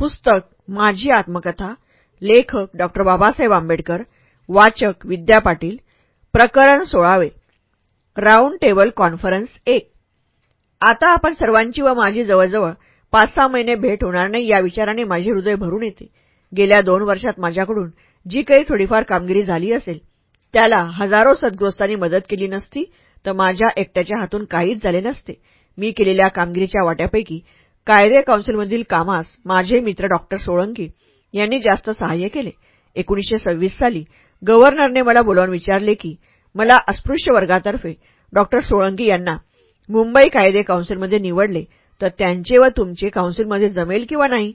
पुस्तक माझी आत्मकथा लेखक डॉ बाबासाहेब आंबेडकर वाचक विद्या पाटील प्रकरण सोळावे. राऊंड टेबल कॉन्फरन्स एक. आता आपण सर्वांची व माझी जवळजवळ पाच सहा महिने भेट होणार नाही या विचाराने माझे हृदय भरून येते. गेल्या दोन वर्षात माझ्याकडून जी काही थोडीफार कामगिरी झाली असेल त्याला हजारो सद्ग्रस्तांनी मदत केली नसती तर माझ्या एकट्याच्या हातून काहीच झाले नसते. मी केलेल्या कामगिरीच्या वाट्यापैकी कायदे काउन्सिलमधील कामास माझे मित्र डॉक्टर सोळंकी यांनी जास्त सहाय्य केले. एकोणीसशे सव्वीस साली गव्हर्नरने मला बोलावून विचारले की मला अस्पृश्य वर्गातर्फे डॉक्टर सोळंकी यांना मुंबई कायदे काउन्सिलमध्ये निवडले तर त्यांचे व तुमचे काउन्सिलमध्ये जमेल किंवा नाही?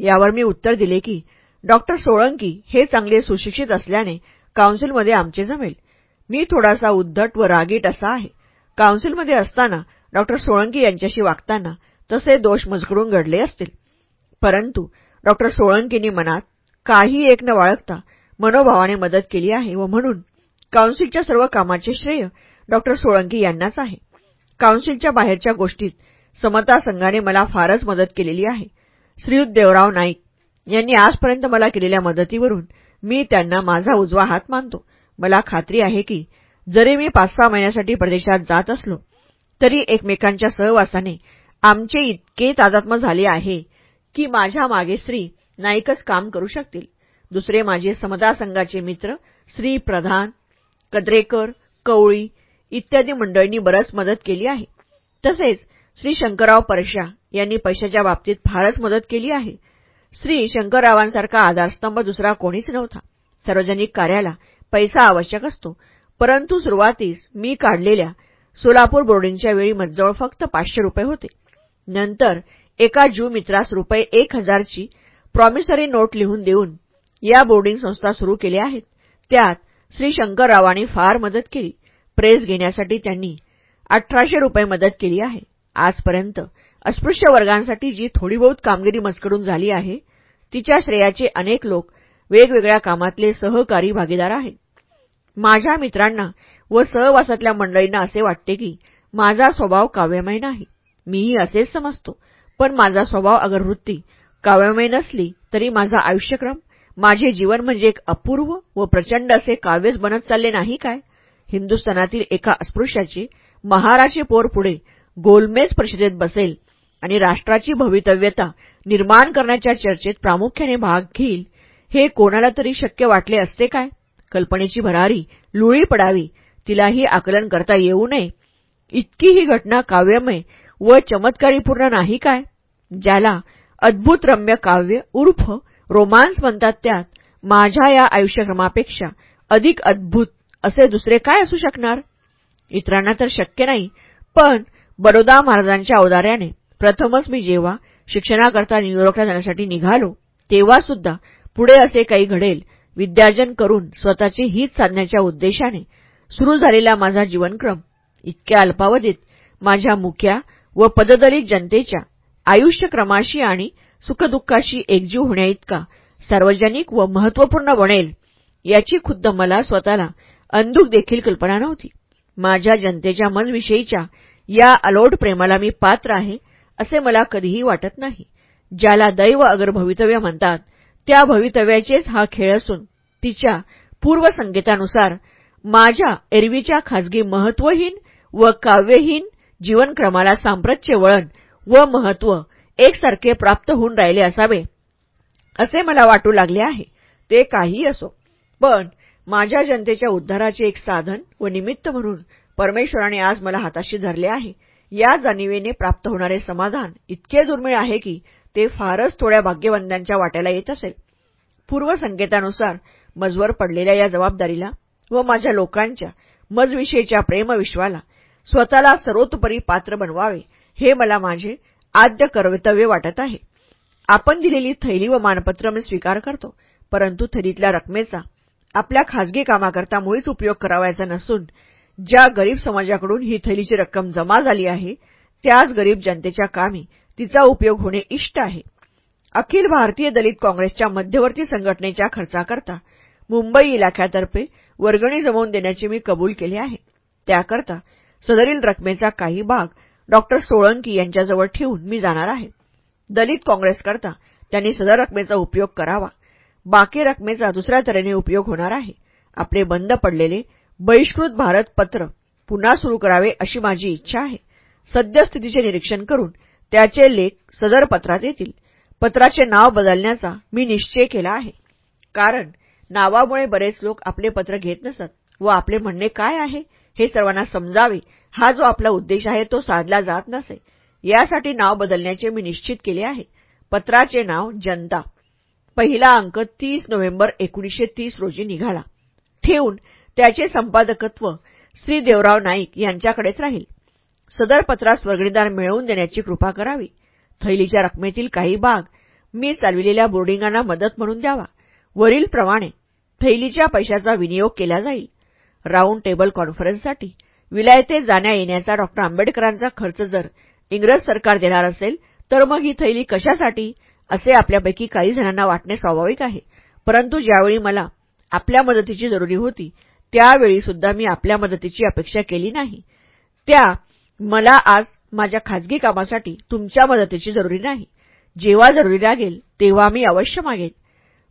यावर मी उत्तर दिले की डॉक्टर सोळंकी हे चांगले सुशिक्षित असल्याने काउन्सिलमध्ये आमचे जमेल. मी थोडासा उद्धट व रागीट असा आहे. काउन्सिलमध्ये असताना डॉक्टर सोळंकी यांच्याशी वागताना तसे दोष मजकडून घडले असतील. परंतु डॉक्टर सोळंकींनी मनात काही एक न बाळगता मनोभावाने मदत केली आहे व म्हणून काउन्सिलच्या सर्व कामाचे श्रेय डॉक्टर सोळंकी यांनाच आहे. काउन्सिलच्या बाहेरच्या गोष्टीत समता संघाने मला फारच मदत केलेली आहे. श्रीयुत देवराव नाईक यांनी आजपर्यंत मला केलेल्या मदतीवरून मी त्यांना माझा उजवा हात मानतो. मला खात्री आहे की जरी मी पाच सहा महिन्यासाठी प्रदेशात जात असलो तरी एकमेकांच्या सहवासाने आमचे इतके तादात्म झाले आहे की माझ्या मागे श्री नाईकच काम करू शकतील. दुसरे माझे समता संघाचे मित्र श्री प्रधान कद्रेकर कवळी इत्यादी मंडळींनी बरंच मदत केली आहे. तसेच श्री शंकरराव परशा यांनी पैशाच्या बाबतीत फारच मदत केली आहे. श्री शंकररावांसारखा आधारस्तंभ दुसरा कोणीच नव्हता. सार्वजनिक कार्याला पैसा आवश्यक असतो. परंतु सुरुवातीस मी काढलेल्या सोलापूर बोर्डिंगच्या वेळी मजजवळ फक्त पाचशे रुपये होते. नंतर एका ज्यू मित्रास रुपये एक हजारची प्रॉमिसरी नोट लिहून देऊन या बोर्डिंग संस्था सुरू केल्या आहेत. त्यात श्री शंकररावांनी फार मदत केली. प्रेस घेण्यासाठी त्यांनी अठराशे रुपये मदत केली आहे. आजपर्यंत अस्पृश्य वर्गांसाठी जी थोडी बहुत कामगिरी मजकडून झाली आहे तिच्या श्रेयाचे अनेक लोक वेगवेगळ्या कामातले सहकारी भागीदार आहेत. माझ्या मित्रांना व सहवासातल्या मंडळींना असे वाटते की माझा स्वभाव काव्यमय नाही. मीही असेच समजतो. पण माझा स्वभाव अगरवृत्ती काव्यमय नसली तरी माझा आयुष्यक्रम माझे जीवन म्हणजे एक अपूर्व व प्रचंड असे काव्यच बनत चालले नाही काय? हिंदुस्थानातील एका अस्पृश्याचे महाराचे पोर पुढे गोलमेज परिषदेत बसेल आणि राष्ट्राची भवितव्यता निर्माण करण्याच्या चर्चेत प्रामुख्याने भाग घेईल हे कोणाला तरी शक्य वाटले असते काय? कल्पनेची भरारी लुळी पडावी तिलाही आकलन करता येऊ नये. इतकी ही घटना काव्यमय व चमत्कारीपूर्ण नाही काय? ज्याला अद्भुत रम्य काव्य उर्फ रोमांस म्हणतात त्यात माझ्या या आयुष्यक्रमापेक्षा अधिक अद्भुत असे दुसरे काय असू शकणार? इतरांना तर शक्य नाही. पण बडोदा महाराजांच्या औदार्याने प्रथमच मी जेव्हा शिक्षणाकरता न्यूयॉर्कला जाण्यासाठी निघालो तेव्हा सुद्धा पुढे असे काही घडेल. विद्यार्जन करून स्वतःची हित साधण्याच्या उद्देशाने सुरू झालेला माझा जीवनक्रम इतक्या अल्पावधीत माझ्या मुख्या व पददलित जनतेच्या आयुष्यक्रमाशी आणि सुखदुःखाशी एकजीव होण्याइतका सार्वजनिक व महत्त्वपूर्ण बनेल याची खुद्द मला स्वतःला अंधुक देखील कल्पना नव्हती. माझ्या जनतेच्या मनविषयीच्या या अलोट प्रेमाला मी पात्र आहे असे मला कधीही वाटत नाही. ज्याला दैव अगर भवितव्य म्हणतात त्या भवितव्याचेच हा खेळ असून तिच्या पूर्वसंगीतानुसार माझ्या एरवीच्या खाजगी महत्वहीन व काव्यहीन जीवनक्रमाला सांप्रत्य वळण व महत्त्व एकसारखे प्राप्त होऊन राहिले असावे. असे मला वाटू लागले आहे. ते काहीही असो. पण माझ्या जनतेच्या उद्धाराचे एक साधन व निमित्त म्हणून परमेश्वराने आज मला हाताशी धरले आहे. या जाणीवेने प्राप्त होणारे समाधान इतके दुर्मिळ आहे की ते फारच थोड्या भाग्यवंतांच्या वाट्याला येत असेल. पूर्वसंकेतानुसार मजवर पडलेल्या या जबाबदारीला व माझ्या लोकांच्या मजविषयीच्या प्रेमविश्वाला स्वतःला सर्वोतोपरी पात्र बनवावे हे मला माझे आद्य कर्तव्य वाटत आहे. आपण दिलेली थैली व मानपत्र मी स्वीकार करतो परंतु थैलीतल्या रकमेचा आपल्या खाजगी कामाकरता मुळीच उपयोग करावायचा नसून ज्या गरीब समाजाकडून ही थैलीची रक्कम जमा झाली आहे त्याच गरीब जनतेच्या कामी तिचा उपयोग होणे इष्ट आहे. अखिल भारतीय दलित काँग्रेसच्या मध्यवर्ती संघटनेच्या खर्चाकरता मुंबई इलाख्यातर्फे वर्गणी जमवून देण्याचे मी कबूल केले आहे. त्याकरता सदरील रकमेचा काही भाग डॉक्टर सोळंकी यांच्याजवळ ठेवून मी जाणार आहे. दलित काँग्रेसकरता त्यांनी सदर रकमेचा उपयोग करावा. बाकी रकमेचा दुसऱ्या तऱ्हेने उपयोग होणार आहे. आपले बंद पडलेले बहिष्कृत भारत पत्र पुन्हा सुरू करावे अशी माझी इच्छा आहे. सद्यस्थितीचे निरीक्षण करून त्याचे लेख सदर पत्रात येतील. पत्राचे नाव बदलण्याचा मी निश्चय केला आहे. कारण नावामुळे बरेच लोक आपले पत्र घेत नसत व आपले म्हणणे काय आहे? हे सर्वांना समजावे. हा जो आपला उद्देश आहे तो साधला जात नसे. यासाठी नाव बदलण्याचे मी निश्चित केले आहे. पत्राचे नाव जनता. पहिला अंक तीस नोव्हेंबर एकोणीशे तीस रोजी निघाला. ठेवून त्याचे संपादकत्व श्री देवराव नाईक यांच्याकडेच राहील. सदर पत्रास वर्गणीदार मिळवून देण्याची कृपा करावी. थैलीच्या रकमेतील काही भाग मी चालविलेल्या बोर्डिंगांना मदत म्हणून द्यावा. वरीलप्रमाणे थैलीच्या पैशाचा विनियोग केला जाईल. राऊंड टेबल कॉन्फरन्ससाठी विलायते जाण्या येण्याचा डॉ. आंबेडकरांचा खर्च जर इंग्रज सरकार देणार असेल तर मग ही थैली कशासाठी? असे आपल्यापैकी काही जणांना वाटणे स्वाभाविक आहे. परंतु ज्यावेळी मला आपल्या मदतीची जरुरी होती त्यावेळी सुद्धा मी आपल्या मदतीची अपेक्षा केली नाही. त्या मला आज माझ्या खाजगी कामासाठी तुमच्या मदतीची जरुरी नाही. जेव्हा जरुरी लागेल तेव्हा मी अवश्य मागेन.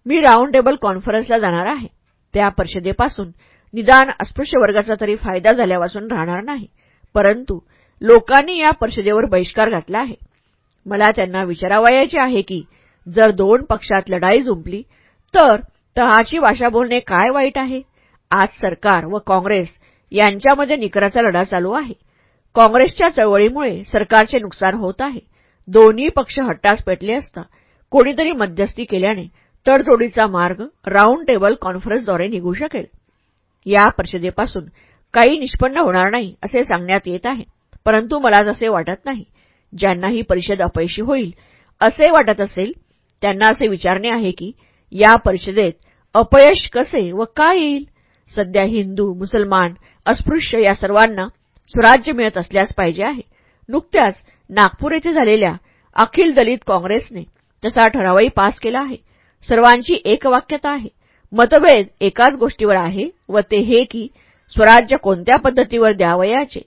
मी राऊंड टेबल कॉन्फरन्सला जाणार आहे. त्या परिषदेपासून निदान अस्पृश्य वर्गाचा तरी फायदा झाल्यापासून राहणार नाही. परंतु लोकांनी या परिषदेवर बहिष्कार घातला आहे. मला त्यांना विचारावयाचे आहे की जर दोन पक्षात लढाई जुंपली तर तहाची भाषा बोलणे काय वाईट आहे? आज सरकार व काँग्रेस यांच्यामध्ये निकराचा लढा चालू आहे. काँग्रेसच्या चळवळीमुळे सरकारचे नुकसान होत आहे. दोन्ही पक्ष हट्टास पेटले असता कोणीतरी मध्यस्थी केल्याने तडजोडीचा मार्ग राऊंड टेबल कॉन्फरन्सद्वारे निघू शकेल. या परिषदेपासून काही निष्पन्न होणार नाही असे सांगण्यात येत आहे. परंतु मला जसे वाटत नाही ज्यांना ही परिषद अपयशी होईल असे वाटत असेल त्यांना असे विचारणे आहे की या परिषदेत अपयश कसे व का येईल? सध्या हिंदू मुसलमान अस्पृश्य या सर्वांना स्वराज्य मिळत असल्यास पाहिजे आहे. नुकत्याच नागपूर येथे झालेल्या अखिल दलित काँग्रेसने तसा ठरावही पास केला आहे. सर्वांची एकवाक्यता आहे. मतभेद एकाच गोष्टीवर आहे व ते हे की स्वराज्य कोणत्या पद्धतीवर द्यावयाचे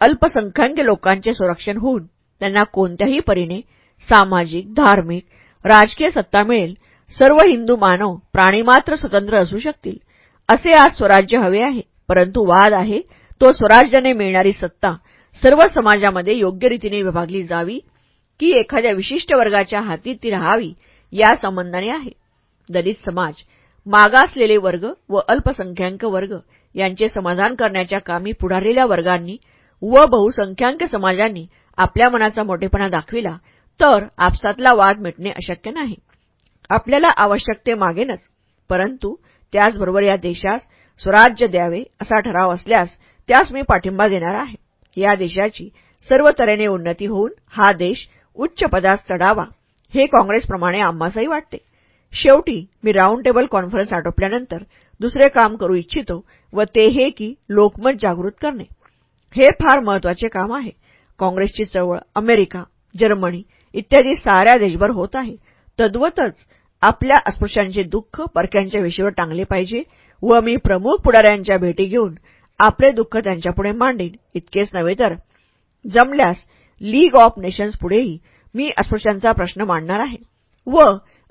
अल्पसंख्याक लोकांचे संरक्षण होऊन त्यांना कोणत्याही परीने सामाजिक धार्मिक राजकीय सत्ता मिळेल. सर्व हिंदू मानव प्राणीमात्र स्वतंत्र असू शकतील. असे आज स्वराज्य हवे आहे. परंतु वाद आहे. तो स्वराज्याने मिळणारी सत्ता सर्व समाजामध्ये योग्य रीतीने विभागली जावी की एखाद्या विशिष्ट वर्गाच्या हाती ती राहावी या संबंधाने आहे. दलित समाज मागासलेले वर्ग व अल्पसंख्याक वर्ग यांचे समाधान करण्याच्या कामी पुढारलेल्या वर्गांनी व बहुसंख्याक समाजांनी आपल्या मनाचा मोठेपणा दाखविला तर आपसातला वाद मिटणे अशक्य नाही. आपल्याला आवश्यक ते मागेनच परंतु त्याचबरोबर या देशास स्वराज्य द्यावे असा ठराव असल्यास त्यास मी पाठिंबा देणार आहे. या देशाची सर्व तऱ्हेने उन्नती होऊन हा देश उच्च पदास चढावा हे काँग्रेसप्रमाणे आम्हासही वाटते. शेवटी मी राऊंड टेबल कॉन्फरन्स आटोपल्यानंतर दुसरे काम करू इच्छितो व ते हे की लोकमत जागृत करणे. हे फार महत्त्वाचे काम आहे. काँग्रेसची चळवळ अमेरिका जर्मनी इत्यादी साऱ्या देशभर होत आहे. तद्वतच आपल्या अस्पृश्यांचे दुःख परक्यांच्या विषयीवर टांगले पाहिजे व मी प्रमुख पुढाऱ्यांच्या भेटी घेऊन आपले दुःख त्यांच्यापुढे मांडेन. इतकेच नव्हे तर जमल्यास लीग ऑफ नेशन्स पुढेही मी अस्पृश्यांचा प्रश्न मांडणार आहे. व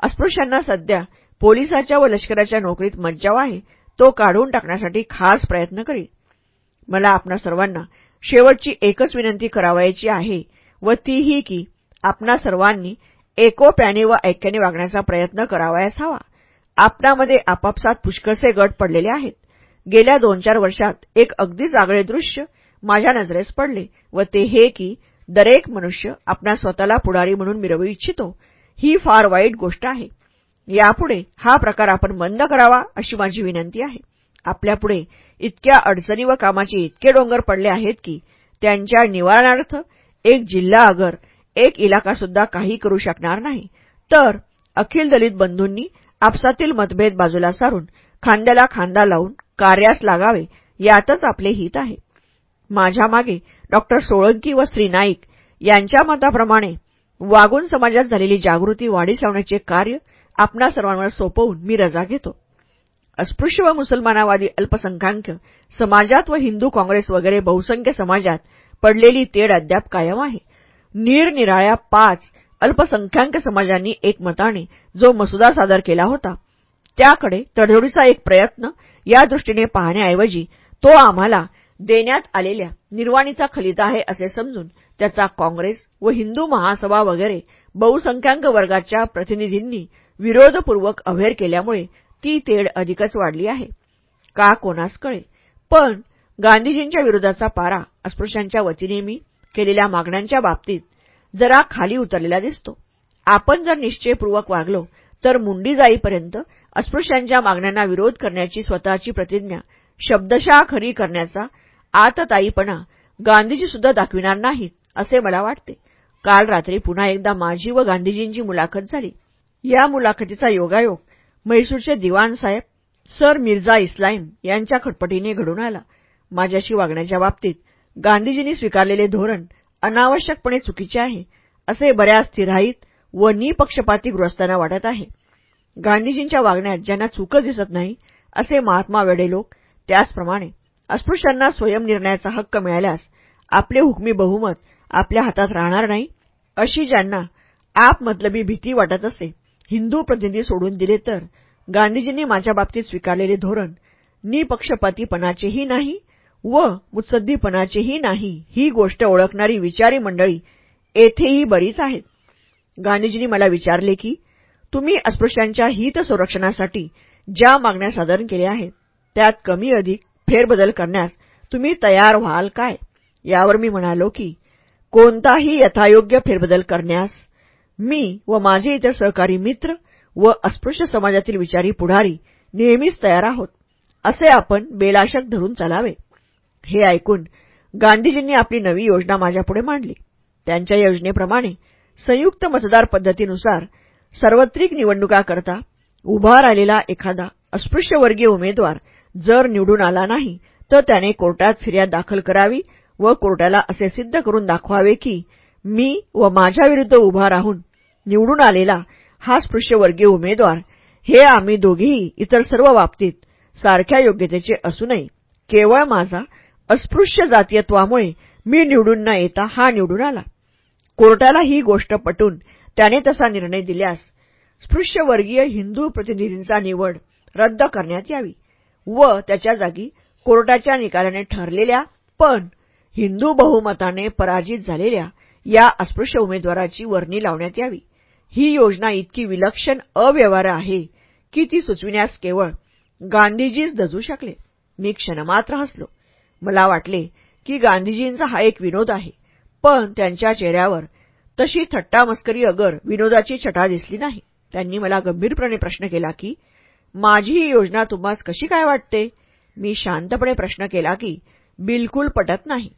अस्पृश्यांना सध्या पोलिसाच्या व लष्कराच्या नोकरीत मज्जाव आहे तो काढून टाकण्यासाठी खास प्रयत्न करीन. मला आपणा सर्वांना शेवटची एकच विनंती करावायची आहे व तीही की आपणा सर्वांनी एकोप्याने व ऐक्याने वागण्याचा प्रयत्न करावयास हवा. आपणामध्ये आपापसात पुष्कळसे गट पडलेले आहेत. गेल्या दोन चार वर्षात एक अगदी जागळे दृश्य माझ्या नजरेस पडले व ते हे की दरेक मनुष्य आपणा स्वतःला पुढारी म्हणून मिरवू इच्छितो ही फार वाईट गोष्ट आहे. यापुढे हा प्रकार आपण बंद करावा अशी माझी विनंती आहे. आपल्यापुढे इतक्या अडचणी व कामाचे इतके डोंगर पडले आहेत की त्यांच्या निवारणार्थ एक जिल्हा अगर एक इलाकासुद्धा काही करू शकणार नाही. तर अखिल दलित बंधूंनी आपसातील मतभेद बाजूला सारून खांद्याला खांदा लावून कार्यास लागावे यातच आपले हित आहे. माझ्या मागे डॉक्टर सोळंकी व श्री नाईक यांच्या मताप्रमाणे वागून समाजात झालेली जागृती वाढीस लावण्याचे कार्य आपणा सर्वांवर सोपवून मी रजा घेतो. अस्पृश्य व मुसलमानावादी अल्पसंख्याक समाजात व हिंदू काँग्रेस वगैरे बहुसंख्य समाजात पडलेली तेढ अद्याप कायम आहे. निरनिराळ्या पाच अल्पसंख्याक समाजांनी एकमताने जो मसुदा सादर केला होता त्याकडे तडजोडीचा एक प्रयत्न या दृष्टीने पाहण्याऐवजी तो आम्हाला देण्यात आलेल्या निर्वाणीचा खलिता आहे असे समजून त्याचा काँग्रेस व हिंदू महासभा वगैरे बहुसंख्याक वर्गाच्या प्रतिनिधींनी विरोधपूर्वक अव्हेर केल्यामुळे ती तेढ अधिकच वाढली आहे. का कोणास कळे? पण गांधीजींच्या विरोधाचा पारा अस्पृश्यांच्या वतीने मी केलेल्या मागण्यांच्या बाबतीत जरा खाली उतरलेला दिसतो. आपण जर निश्चयपूर्वक वागलो तर मुंडी जाईपर्यंत अस्पृश्यांच्या मागण्यांना विरोध करण्याची स्वतःची प्रतिज्ञा शब्दशः खरी करण्याचा आतताईपणा गांधीजीसुद्धा दाखविणार नाहीत. असे मला वाटते. काल रात्री पुन्हा एकदा माझी व गांधीजींची मुलाखत झाली. या मुलाखतीचा योगायोग म्हैसूरचे दिवाणसाहेब सर मिर्झा इस्लाईम यांच्या खटपटीने घडून आला. माझ्याशी वागण्याच्या बाबतीत गांधीजींनी स्वीकारलेले धोरण अनावश्यकपणे चुकीचे आहे असे बऱ्याच स्थिराहित व निपक्षपाती गृहस्थांना वाटत आहे. गांधीजींच्या वागण्यात ज्यांना चुकं दिसत नाही असे महात्मा वेडे लोक त्याचप्रमाणे अस्पृश्यांना स्वयंनिर्णयाचा हक्क मिळाल्यास आपले हुकमी बहुमत आपल्या हातात राहणार नाही. अशी ज्यांना आपमतलबी भीती वाटत असे हिंदू प्रतिनिधी सोडून दिले तर गांधीजींनी माझ्या बाबतीत स्वीकारलेले धोरण निपक्षपातीपणाचेही नाही व मुत्सद्दीपणाचेही नाही ही गोष्ट ओळखणारी विचारी मंडळी येथेही बरीच आहेत. गांधीजींनी मला विचारले की तुम्ही अस्पृश्यांच्या हित संरक्षणासाठी ज्या मागण्या सादर केल्या आहेत त्यात कमी अधिक फेरबदल करण्यास तुम्ही तयार व्हाल काय? यावर मी म्हणालो की कोणताही यथायोग्य फेरबदल करण्यास मी व माझे इतर सहकारी मित्र व अस्पृश्य समाजातील विचारी पुढारी नेहमीच तयार आहोत असे आपण बेलाशक धरून चालावे. हे ऐकून गांधीजींनी आपली नवी योजना माझ्यापुढे मांडली. त्यांच्या योजनेप्रमाणे संयुक्त मतदार पद्धतीनुसार सार्वत्रिक निवडणुकाकरता उभा राहिलेला एखादा अस्पृश्यवर्गीय उमेदवार जर निवडून आला नाही तर त्याने कोर्टात फिर्याद दाखल करावी व कोर्टाला असे सिद्ध करून दाखवावे की मी व माझ्याविरुद्ध उभा राहून निवडून आलेला हा स्पृश्यवर्गीय उमेदवार. हे आम्ही दोघेही इतर सर्व बाबतीत सारख्या योग्यतेचे असूनही केवळ माझा अस्पृश्य जातीयत्वामुळे मी निवडून न येता हा निवडून आला. कोर्टाला ही गोष्ट पटून त्याने तसा निर्णय दिल्यास स्पृश्यवर्गीय हिंदू प्रतिनिधींचा निवड रद्द करण्यात यावी व त्याच्या जागी कोर्टाच्या निकालाने ठरलेल्या पण हिंदू बहुमताने पराजित झालेल्या या अस्पृश्य उमेदवाराची वर्णी लावण्यात यावी. ही योजना इतकी विलक्षण अव्यवहार आहे की ती सुचविण्यास केवळ गांधीजीच दजू शकले. मी क्षणमात्र हसलो. मला वाटले की गांधीजींचा हा एक विनोद आहे पण त्यांच्या चेहऱ्यावर तशी थट्टा मस्करी अगर विनोदाची छटा दिसली नाही. त्यांनी मला गंभीरपणे प्रश्न केला की माझी ही योजना तुम्हास कशी काय वाटते? मी शांतपणे प्रश्न केला की बिलकुल पटत नाही.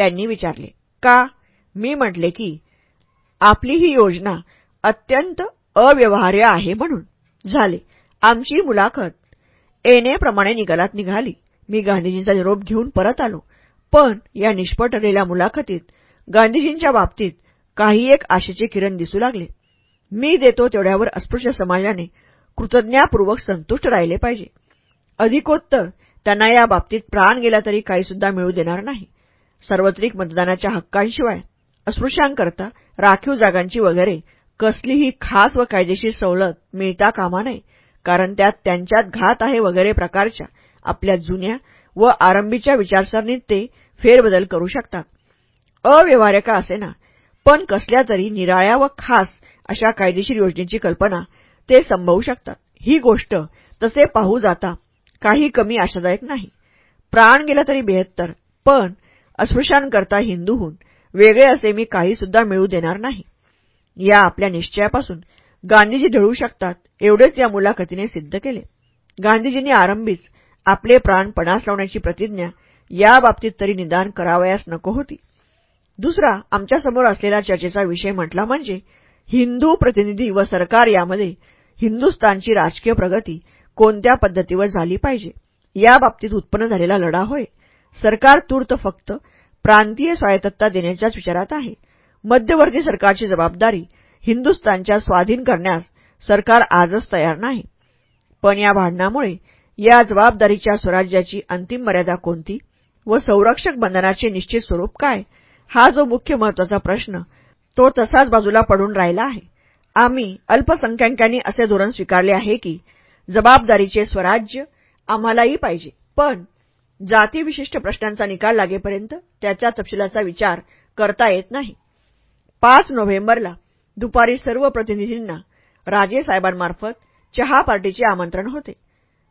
त्यांनी विचारले का? मी म्हटले की आपली ही योजना अत्यंत अव्यवहार्य आहे म्हणून झाले. आमची मुलाखत येणेप्रमाणे निकालात निघाली. मी गांधीजींचा निरोप घेऊन परत आलो. पण या निष्फळ ठरलेल्या मुलाखतीत गांधीजींच्या बाबतीत काही एक आशेचे किरण दिसू लागले. मी देतो तेवढ्यावर अस्पृश्य समाजाने कृतज्ञापूर्वक संतुष्ट राहिले पाहिजे. अधिकोत्तर त्यांना या बाबतीत प्राण गेला तरी काहीसुद्धा मिळू देणार नाही. सार्वत्रिक मतदानाच्या हक्कांशिवाय अस्पृश्यांकरता राखीव जागांची वगैरे कसलीही खास व कायदेशीर सवलत मिळता कामा नये कारण त्यात त्यांच्यात घात आहे वगैरे प्रकारच्या आपल्या जुन्या व आरंभीच्या विचारसरणीत ते फेरबदल करू शकतात. अव्यवहार्य का असेना पण कसल्या तरी निराळ्या व खास अशा कायदेशीर योजनेची कल्पना ते संभवू शकतात. ही गोष्ट तसे पाहू जाता काही कमी आशादायक नाही. प्राण गेला तरी बेहत्तर पण अस्पृश्यांकरता हिंदूहून वेगळे असे मी काहीसुद्धा मिळू देणार नाही. या आपल्या निश्चयापासून गांधीजी ढळू शकतात एवढेच या मुलाखतीने सिद्ध केले. गांधीजींनी आरंभीच आपले प्राण पणास लावण्याची प्रतिज्ञा याबाबतीत तरी निदान करावयास नको होती. दुसरा आमच्यासमोर असलेला चर्चेचा विषय म्हटला म्हणजे हिंदू प्रतिनिधी व सरकार यामध्ये हिंदुस्तानची राजकीय प्रगती कोणत्या पद्धतीवर झाली पाहिजे? याबाबतीत उत्पन्न झालेला लढा होय. सरकार तूर्त फक्त प्रांतीय स्वायत्तता देण्याच्याच विचारात आहे. मध्यवर्ती सरकारची जबाबदारी हिंदुस्तानच्या स्वाधीन करण्यास सरकार आजच तयार नाही. पण या भांडणामुळे या जबाबदारीच्या स्वराज्याची अंतिम मर्यादा कोणती व संरक्षक बंधनाचे निश्चित स्वरूप काय हा जो मुख्य महत्त्वाचा प्रश्न तो तसाच बाजूला पडून राहिला आहे. आम्ही अल्पसंख्याकांनी असे धोरण स्वीकारले आहे की जबाबदारीचे स्वराज्य आम्हालाही पाहिजे. पण जातीविशिष्ट प्रश्नांचा निकाल लागेपर्यंत त्याच्या तपशिलाचा विचार करता येत नाही. पाच नोव्हेंबरला दुपारी सर्व प्रतिनिधींना राजेसाहेबांमार्फत चहा पार्टीचे आमंत्रण होते.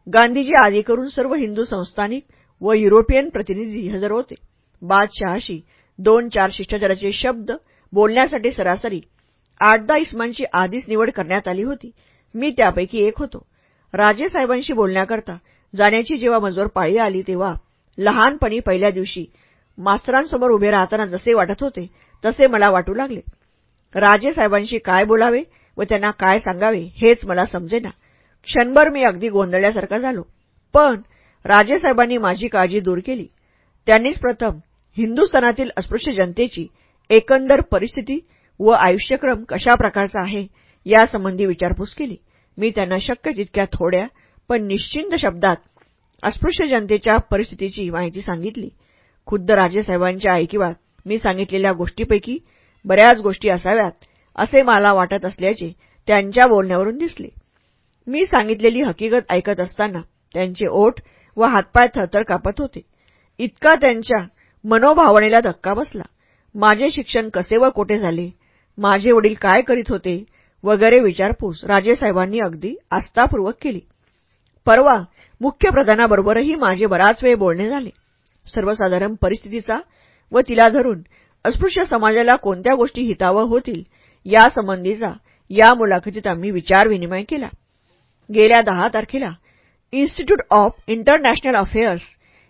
गांधीजी आदी करून सर्व हिंदू संस्थानिक व युरोपियन प्रतिनिधी हजर होते. बादशहाशी दोन चार शिष्टाचाराचे शब्द बोलण्यासाठी सरासरी आठ दहा इस्मांची आधीच निवड करण्यात आली होती. मी त्यापैकी एक होतो. राजेसाहेबांशी बोलण्याकरता जाण्याची जेव्हा मजवर पाळी आली तेव्हा लहानपणी पहिल्या दिवशी मास्तरांसमोर उभे राहताना जसे वाटत होते तसे मला वाटू लागले. राजेसाहेबांशी काय बोलावे व त्यांना काय सांगावे हेच मला समजेना. क्षणभर मी अगदी गोंधळल्यासारखा झालो. पण राजेसाहेबांनी माझी काळजी दूर केली. त्यांनीच प्रथम हिंदुस्थानातील अस्पृश्य जनतेची एकंदर परिस्थिती व आयुष्यक्रम कशा प्रकारचा आहे यासंबंधी विचारपूस केली. मी त्यांना शक्य तितक्या थोड्या पण निश्चिंत शब्दात अस्पृश्य जनतेच्या परिस्थितीची माहिती सांगितली. खुद्द राजेसाहेबांच्या ऐकिवात मी सांगितलेल्या गोष्टीपैकी बऱ्याच गोष्टी असाव्यात असे मला वाटत असल्याचे त्यांच्या बोलण्यावरून दिसले. मी सांगितलेली हकीकत ऐकत असताना त्यांचे ओठ व हातपाय थरथर कापत होते. इतका त्यांच्या मनोभावनेला धक्का बसला. माझे शिक्षण कसे व कोठे झाले? माझे वडील काय करीत होते? वगैरे विचारपूस राजेसाहेबांनी अगदी आस्थापूर्वक केली. परवा मुख्य प्रधानाबरोबरही माझे बराच वेळ बोलणे झाले. सर्वसाधारण परिस्थितीचा व तिला धरून अस्पृश्य समाजाला कोणत्या गोष्टी हितावह होतील यासंबंधीचा या मुलाखतीत आम्ही विचारविनिमय केला. गेल्या दहा तारखेला इन्स्टिट्यूट ऑफ इंटरनॅशनल अफेअर्स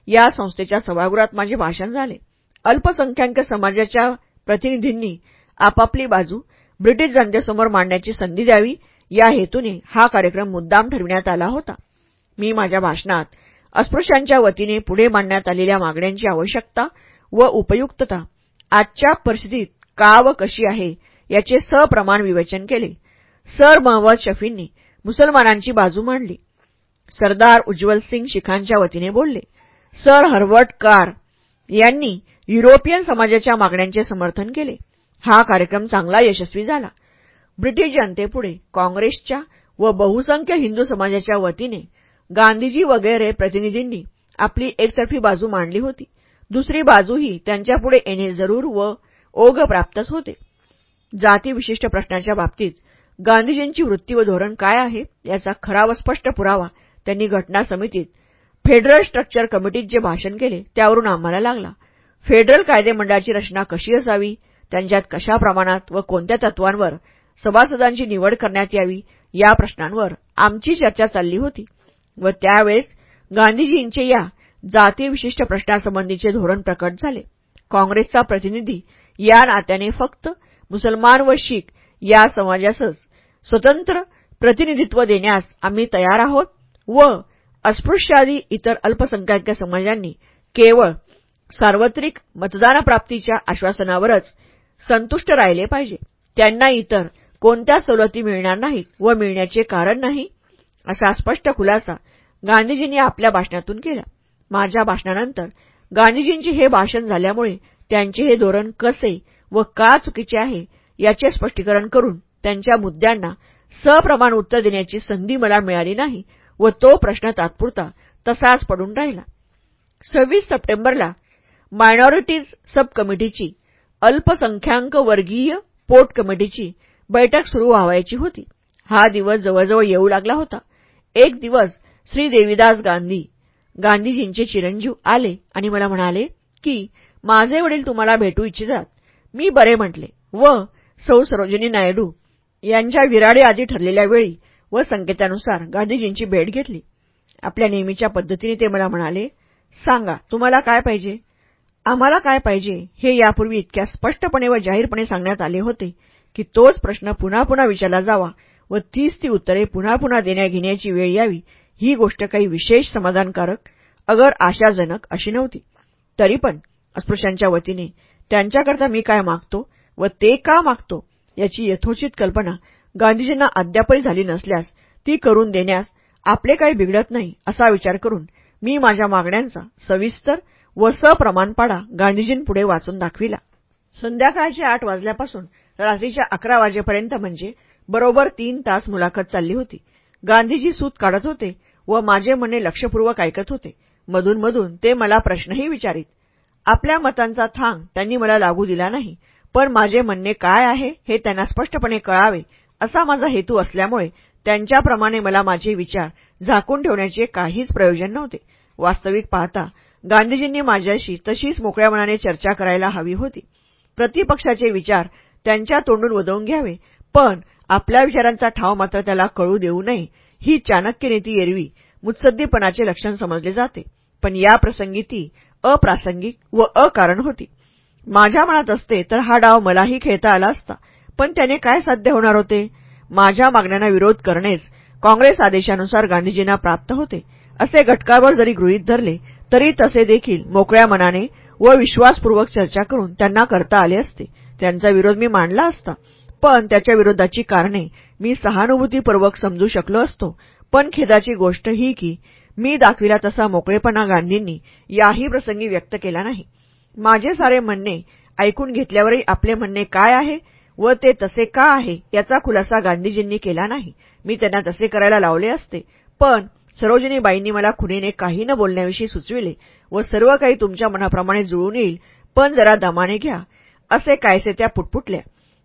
या संस्थेच्या सभागृहात माझे भाषण झाले. अल्पसंख्याक समाजाच्या प्रतिनिधींनी आपापली बाजू ब्रिटिश जनतेसमोर मांडण्याची संधी द्यावी या हेतूने हा कार्यक्रम मुद्दाम ठरविण्यात आला होता. मी माझ्या भाषणात अस्पृश्यांच्या वतीने पुढे मांडण्यात आलेल्या मागण्यांची आवश्यकता व उपयुक्तता आजच्या परिस्थितीत का व कशी आहे याचे सप्रमाण विवेचन केले. सर महम्मद शफींनी मुसलमानांची बाजू मांडली. सरदार उज्ज्वल सिंग शिखांच्या वतीने बोलले सर हर्बर्ट कार यांनी युरोपियन समाजाच्या मागण्यांचे समर्थन केले. हा कार्यक्रम चांगला यशस्वी झाला. ब्रिटिश जनतेपुढे काँग्रेसच्या व बहुसंख्य हिंदू समाजाच्या वतीने गांधीजी वगैरे प्रतिनिधींनी आपली एकतर्फी बाजू मांडली होती. दुसरी बाजूही त्यांच्यापुढे येणे जरूर व ओघप्राप्तच होते. जातीविशिष्ट प्रश्नाच्या बाबतीत गांधीजींची वृत्ती व धोरण काय आहे याचा खरा व स्पष्ट पुरावा त्यांनी घटना समितीत फेडरल स्ट्रक्चर कमिटीत जे भाषण केले त्यावरून आम्हाला लागला. फेडरल कायदेमंडळाची रचना कशी असावी त्यांच्यात कशा प्रमाणात व कोणत्या तत्वांवर सभासदांची निवड करण्यात यावी या प्रश्नांवर आमची चर्चा चालली होती. व त्यावेळेस गांधीजींचे या जातीविशिष्ट प्रश्नासंबंधीचे धोरण प्रकट झाले. काँग्रेसचा प्रतिनिधी या नात्याने फक्त मुसलमान व शीख या समाजासच स्वतंत्र प्रतिनिधित्व देण्यास आम्ही तयार आहोत व अस्पृश्यादी इतर अल्पसंख्याक समाजांनी केवळ सार्वत्रिक मतदानप्राप्तीच्या आश्वासनावरच संतुष्ट राहिले पाहिजे. त्यांना इतर कोणत्या सवलती मिळणार नाहीत व मिळण्याचे कारण नाही असा स्पष्ट खुलासा गांधीजींनी आपल्या भाषणातून केला. माझ्या भाषणानंतर गांधीजींचे हे भाषण झाल्यामुळे त्यांचे हे धोरण कसे व का चुकीचे आहे याचे स्पष्टीकरण करून त्यांच्या मुद्द्यांना सप्रमाण उत्तर देण्याची संधी मला मिळाली नाही व तो प्रश्न तात्पुरता तसाच पडून राहिला. सव्वीस सप्टेंबरला मायनॉरिटीज सब कमिटीची अल्पसंख्याक वर्गीय पोट कमिटीची बैठक सुरू व्हावायची होती. हा दिवस जवळजवळ येऊ लागला होता. एक दिवस श्री देविदास गांधी गांधीजींचे चिरंजीव आले आणि मला म्हणाले की माझे वडील तुम्हाला भेटू इच्छितात. मी बरे म्हटले व सौ सरोजिनी नायडू यांच्या विराडे आधी ठरलेल्या वेळी व संकेतानुसार गांधीजींची भेट घेतली. आपल्या नेहमीच्या पद्धतीने ते मला म्हणाले सांगा तुम्हाला काय पाहिजे? आम्हाला काय पाहिजे? हे यापूर्वी इतक्या स्पष्टपणे व जाहीरपणे सांगण्यात आले होते की तोच प्रश्न पुन्हा पुन्हा विचारला जावा व तीच ती उत्तरे पुन्हा पुन्हा देण्याघेण्याची वेळ यावी ही गोष्ट काही विशेष समाधानकारक अगर आशाजनक अशी नव्हती. तरी पण अस्पृश्यांच्या वतीने त्यांच्याकरता मी काय मागतो व ते का मागतो याची यथोचित कल्पना गांधीजींना अद्यापही झाली नसल्यास ती करून देण्यास आपले काही बिघडत नाही असा विचार करून मी माझ्या मागण्यांचा सविस्तर व सप्रमाणपाडा गांधीजींपुढे वाचून दाखविला. संध्याकाळचे आठ वाजल्यापासून रात्रीच्या अकरा वाजेपर्यंत म्हणजे बरोबर तीन तास मुलाखत चालली होती. गांधीजी सूत काढत होते व माझे म्हणणे लक्षपूर्वक ऐकत होते. मधून मधून ते मला प्रश्नही विचारित. आपल्या मतांचा थांग त्यांनी मला लागू दिला नाही पण माझे म्हणणे काय आहे हे त्यांना स्पष्टपणे कळावे असा माझा हेतू असल्यामुळे त्यांच्याप्रमाणे मला माझे विचार झाकून ठेवण्याचे काहीच प्रयोजन नव्हते. वास्तविक पाहता गांधीजींनी माझ्याशी तशीच मोकळ्या मनाने चर्चा करायला हवी होती. प्रतिपक्षाचे विचार त्यांच्या तोंडून वदवून घ्यावे पण आपल्या विचारांचा ठाव मात्र त्याला कळू देऊ नये. ही चाणक्य नीती एरवी मुत्सद्दीपणाचे लक्षण समजले जाते. पण या प्रसंगी ती अप्रासंगिक व अकारण होती. माझ्या मनात असते तर हा डाव मलाही खेळता आला असता. पण त्याने काय साध्य होणार होते? माझ्या मागण्यांना विरोध करणेच काँग्रेस आदेशानुसार गांधीजींना प्राप्त होते. असे घटकावर जरी गृहीत धरले तरी तसे देखील मोकळ्या मनाने व विश्वासपूर्वक चर्चा करून त्यांना करता आले असते. त्यांचा विरोध मी मांडला असता. पण त्याच्या विरोधाची कारणे मी सहानुभूतीपूर्वक समजू शकलो असतो. पण खेदाची गोष्ट ही की मी दाखविला तसा मोकळेपणा गांधींनी याही प्रसंगी व्यक्त केला नाही. माझे सारे म्हणणे ऐकून घेतल्यावरही आपले म्हणणे काय आहे व ते तसे का आहे याचा खुलासा गांधीजींनी केला नाही. मी त्यांना तसे करायला लावले असते. पण सरोजिनीबाईंनी मला खुणीने काही न बोलण्याविषयी सुचविले व सर्व काही तुमच्या मनाप्रमाणे जुळून येईल पण जरा दमाने घ्या. असे कायसे त्या पुटपुटल्या.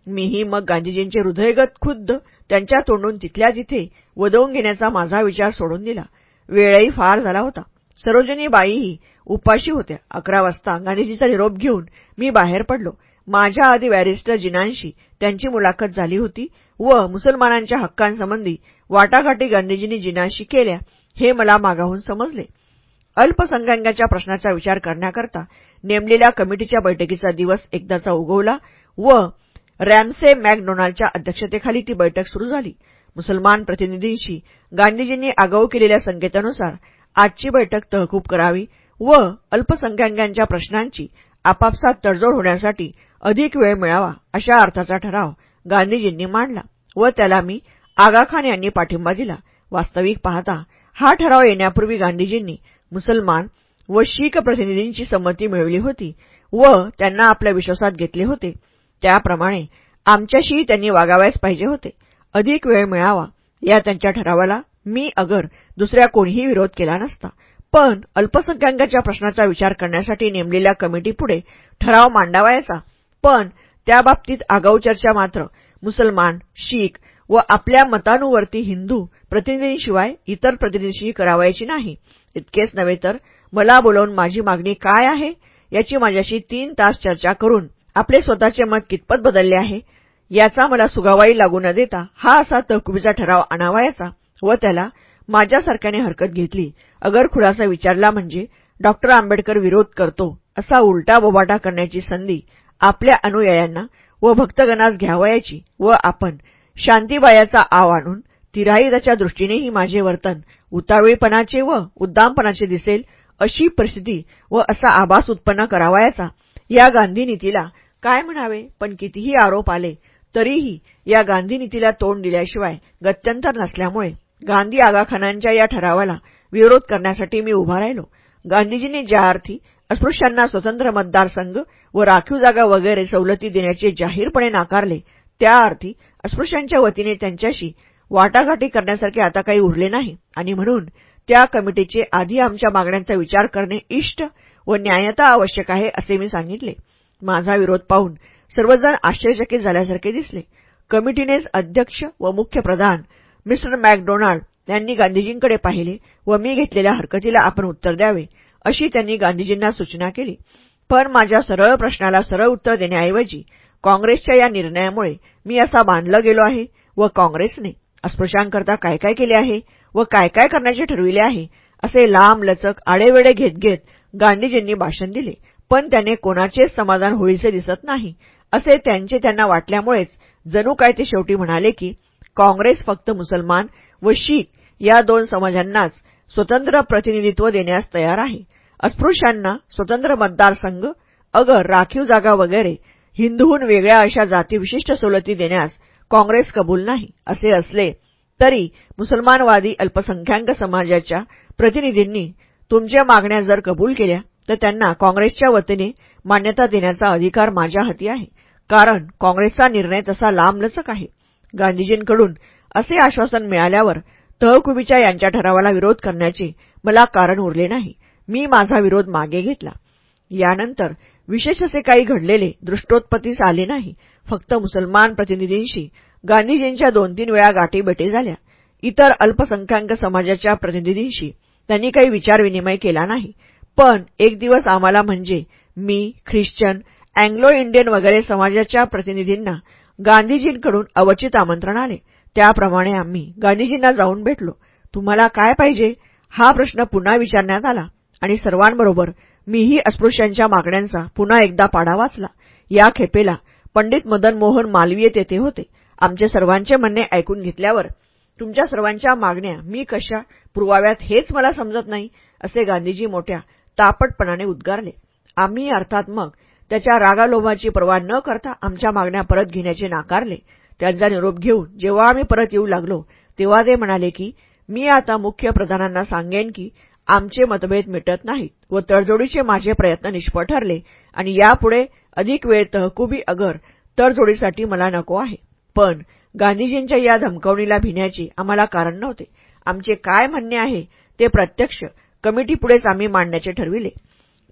मीही मग गांधीजींचे हृदयगत खुद्द त्यांच्या तोंडून तिथल्या तिथे वदवून घेण्याचा माझा विचार सोडून दिला. वेळही फार झाला होता. सरोजिनीबाईही उपाशी होत्या. अकरा वाजता गांधीजीचा निरोप घेऊन मी बाहेर पडलो. माझ्या आधी बॅरिस्टर जिनांशी त्यांची मुलाखत झाली होती व मुसलमानांच्या हक्कांसंबंधी वाटाघाटी गांधीजींनी जिनांशी केल्या हे मला मागाहून समजले. अल्पसंख्याकांच्या प्रश्नाचा विचार करण्याकरता नेमलेल्या कमिटीच्या बैठकीचा दिवस एकदाचा उगवला व रॅमसे मॅकडोनाल्डच्या अध्यक्षतेखाली ती बैठक सुरू झाली. मुसलमान प्रतिनिधींशी गांधीजींनी आगाऊ केलेल्या संकेतानुसार आजची बैठक तहकूब करावी व अल्पसंख्याकांच्या प्रश्नांची आपापसात तडजोड होण्यासाठी अधिक वेळ मिळावा अशा अर्थाचा ठराव गांधीजींनी मांडला व त्याला मी आगाखान यांनी पाठिंबा दिला. वास्तविक पाहता हा ठराव येण्यापूर्वी गांधीजींनी मुसलमान व शीख प्रतिनिधींची संमती मिळवली होती व त्यांना आपल्या विश्वासात घेतले होते. त्याप्रमाणे आमच्याशीही त्यांनी वागावयास पाहिजे होते. अधिक वेळ मिळावा या त्यांच्या ठरावाला मी अगर दुसऱ्या कोणीही विरोध केला नसता. पण अल्पसंख्याकांच्या प्रश्नाचा विचार करण्यासाठी नेमलेल्या कमिटीपुढे ठराव मांडावायचा. पण त्याबाबतीत आगाऊ चर्चा मात्र मुसलमान शीख व आपल्या मतानुवर्ती हिंदू प्रतिनिधींशिवाय इतर प्रतिनिधींशी करावायची नाही. इतकेच नव्हे तर मला बोलवून माझी मागणी काय आहे याची माझ्याशी तीन तास चर्चा करून आपले स्वतःचे मत कितपत बदलले आहे याचा मला सुगावाई लागू न देता हा असा तहकुबीचा ठराव आणावायचा व त्याला माझ्यासारख्याने हरकत घेतली. अगर खुलासा विचारला म्हणजे डॉक्टर आंबेडकर विरोध करतो असा उलटा बोबाटा करण्याची संधी आपल्या अनुयायांना व भक्तगणास घ्यावयाची व आपण शांतीबायाचा आव आणून तिराईदाच्या दृष्टीनेही माझे वर्तन उतावीळपणाचे व उद्दामपणाचे दिसेल अशी परिस्थिती व असा आभास उत्पन्न करावायचा या गांधी नीतीला काय म्हणावे? पण कितीही आरोप आले तरीही या गांधी नीतीला तोंड दिल्याशिवाय गत्यंतर नसल्यामुळे गांधी आगाखानांच्या या ठरावाला विरोध करण्यासाठी मी उभा राहिलो. गांधीजींनी ज्या अर्थी अस्पृश्यांना स्वतंत्र मतदारसंघ व राखीव जागा वगैरे सवलती देण्याचे जाहीरपणे नाकारले त्या अर्थी अस्पृश्यांच्या वतीने त्यांच्याशी वाटाघाटी करण्यासारखे आता काही उरले नाही आणि म्हणून त्या कमिटीचे आधी आमच्या मागण्यांचा विचार करणे इष्ट व न्यायता आवश्यक आहे असे मी सांगितले. माझा विरोध पाहून सर्वजण आश्चर्यचकित झाल्यासारखे दिसले. कमिटीनेच अध्यक्ष व मुख्य प्रधान मिस्टर मॅकडोनाल्ड यांनी गांधीजींकडे पाहिले व मी घेतलेल्या हरकतीला आपण उत्तर द्यावे अशी त्यांनी गांधीजींना सूचना केली. पण माझ्या सरळ प्रश्नाला सरळ उत्तर देण्याऐवजी काँग्रेसच्या या निर्णयामुळे मी असा बांधला गेलो आहे व काँग्रेसने अस्पृश्यांकरता काय काय केले आहे व काय काय करण्याचे ठरविले आहे असे लांब लचक आडेवेडे घेत घेत गांधीजींनी भाषण दिले. पण त्याने कोणाचेच समाधान होईसे दिसत नाही असे त्यांचे त्यांना वाटल्यामुळेच जणू काय ते शेवटी म्हणाले की काँग्रेस फक्त मुसलमान व शीख या दोन समाजांनाच स्वतंत्र प्रतिनिधित्व देण्यास तयार आहे. अस्पृश्यांना स्वतंत्र मतदारसंघ अगर राखीव जागा वगैरे हिंदूहून वेगळ्या अशा जातीविशिष्ट सवलती देण्यास काँग्रेस कबूल नाही असे असले तरी मुसलमानवादी अल्पसंख्याक समाजाच्या प्रतिनिधींनी तुमच्या मागण्या जर कबूल केल्या तर त्यांना काँग्रेसच्या वतीने मान्यता देण्याचा अधिकार माझ्या हाती आहे. कारण काँग्रेसचा निर्णय तसा लांबलचक आहे. गांधीजींकडून असे आश्वासन मिळाल्यावर तहकुबीच्या यांच्या ठरावाला विरोध करण्याचे मला कारण उरले नाही. मी माझा विरोध मागे घेतला. यानंतर विशेष असे काही घडलेले दृष्टोत्पत्तीस आले नाही. फक्त मुसलमान प्रतिनिधींशी गांधीजींच्या दोन तीन वेळा गाठीबेटी झाल्या. इतर अल्पसंख्याक समाजाच्या प्रतिनिधींशी त्यांनी काही विचारविनिमय केला नाही. पण एक दिवस आम्हाला म्हणजे मी ख्रिश्चन अँग्लो इंडियन वगैरे समाजाच्या प्रतिनिधींना गांधीजींकडून अवचित आमंत्रण आले. त्याप्रमाणे आम्ही गांधीजींना जाऊन भेटलो. तुम्हाला काय पाहिजे? हा प्रश्न पुन्हा विचारण्यात आला आणि सर्वांबरोबर मीही अस्पृश्यांच्या मागण्यांचा पुन्हा एकदा पाडा वाचला. या खेपेला पंडित मदन मोहन मालवीय तेथे होते. आमचे सर्वांचे म्हणणे ऐकून घेतल्यावर तुमच्या सर्वांच्या मागण्या मी कशा पुरवाव्यात हेच मला समजत नाही असे गांधीजी मोठ्या तापटपणाने उद्गारले. आम्ही अर्थात मग त्याच्या रागालोभाची पर्वा न करता आमच्या मागण्या परत घेण्याचे नाकारले. त्यांचा निरोप घेऊन जेव्हा आम्ही परत येऊ लागलो तेव्हा ते म्हणाले की मी आता मुख्य प्रधानांना सांगेन की आमचे मतभेद मिटत नाहीत व तडजोडीचे माझे प्रयत्न निष्फळ ठरले आणि यापुढे अधिक वेळ तहकुबी अगर तडजोडीसाठी मला नको आहे. पण गांधीजींच्या या धमकवणीला भिण्याचे आम्हाला कारण नव्हते. आमचे काय म्हणणे आहे ते प्रत्यक्ष कमिटीपुढेच आम्ही मांडण्याचे ठरविले.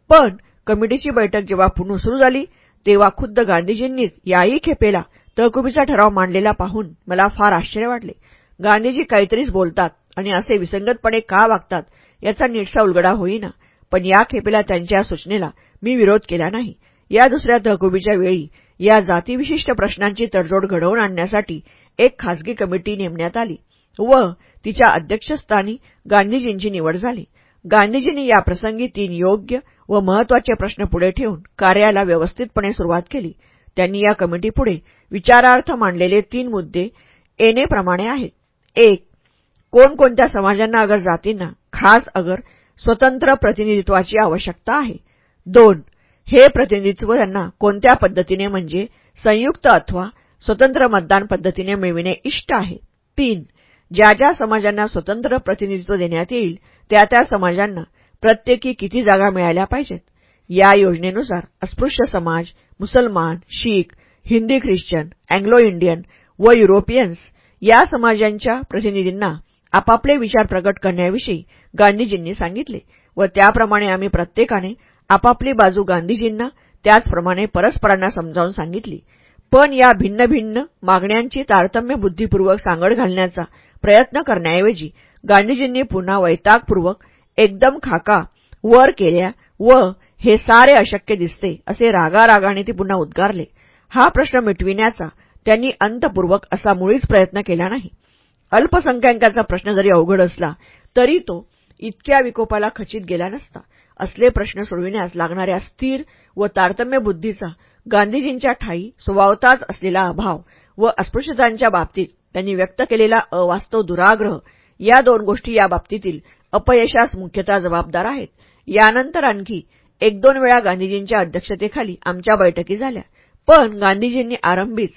पण कमिटीची बैठक जेव्हा पुन्हा सुरू झाली तेव्हा खुद्द गांधीजींनीच याही खेपेला तहकुबीचा ठराव मांडलेला पाहून मला फार आश्चर्य वाटले. गांधीजी काहीतरीच बोलतात आणि असे विसंगतपणे का वागतात याचा नीटसा उलगडा होईना. पण या खेपेला त्यांच्या सूचनेला मी विरोध केला नाही. या दुसऱ्या तहकुबीच्या वेळी या जातीविशिष्ट प्रश्नांची तडजोड घडवून आणण्यासाठी एक खासगी कमिटी नेमण्यात आली व तिच्या अध्यक्षस्थानी गांधीजींची निवड झाली. गांधीजींनी या प्रसंगी तीन योग्य व महत्त्वाचे प्रश्न पुढे ठेवून कार्याला व्यवस्थितपणे सुरुवात केली. त्यांनी या कमिटीपुढे विचारार्थ मांडलेले तीन मुद्दे येणेप्रमाणे आहेत. एक कोणकोणत्या समाजांना अगर जातींना खास अगर स्वतंत्र प्रतिनिधित्वाची आवश्यकता आहे? दोन हे प्रतिनिधित्व त्यांना कोणत्या पद्धतीने म्हणजे संयुक्त अथवा स्वतंत्र मतदान पद्धतीने मिळविणे इष्ट आहे? तीन ज्या ज्या समाजांना स्वतंत्र प्रतिनिधित्व देण्यात येईल त्या त्या समाजांना प्रत्येकी किती जागा मिळाल्या पाहिजेत? या योजनेनुसार अस्पृश्य समाज मुसलमान Sikh Hindi Christian Anglo Indian व युरोपियन्स या समाजांच्या प्रतिनिधींना आपापले विचार प्रकट करण्याविषयी गांधीजींनी सांगितले व त्याप्रमाणे आम्ही प्रत्येकाने आपापली बाजू गांधीजींना त्याचप्रमाणे परस्परांना समजावून सांगितली. पण या भिन्न भिन्न मागण्यांची तारतम्य बुद्धीपूर्वक सांगड घालण्याचा प्रयत्न करण्याऐवजी गांधीजींनी पुन्हा वैतागपूर्वक एकदम खाका वर केल्या व हे सारे अशक्य दिसते असे रागारागाने ते पुन्हा उद्गारले. हा प्रश्न मिटविण्याचा त्यांनी अंतपूर्वक असा मुळीच प्रयत्न केला नाही. अल्पसंख्याकांचा प्रश्न जरी अवघड असला तरी तो इतक्या विकोपाला खचित गेला नसता. असले प्रश्न सोडविण्यास लागणाऱ्या स्थिर व तारतम्य बुद्धीचा गांधीजींच्या ठाई स्वभावताच असलेला अभाव व अस्पृश्यतांच्या बाबतीत त्यांनी व्यक्त केलेला अवास्तव दुराग्रह या दोन गोष्टी या बाबतीतील अपयशास मुख्यतः जबाबदार आहेत. यानंतर आणखी एक दोन वेळा गांधीजींच्या अध्यक्षतेखाली आमच्या बैठकी झाल्या. पण गांधीजींनी आरंभीच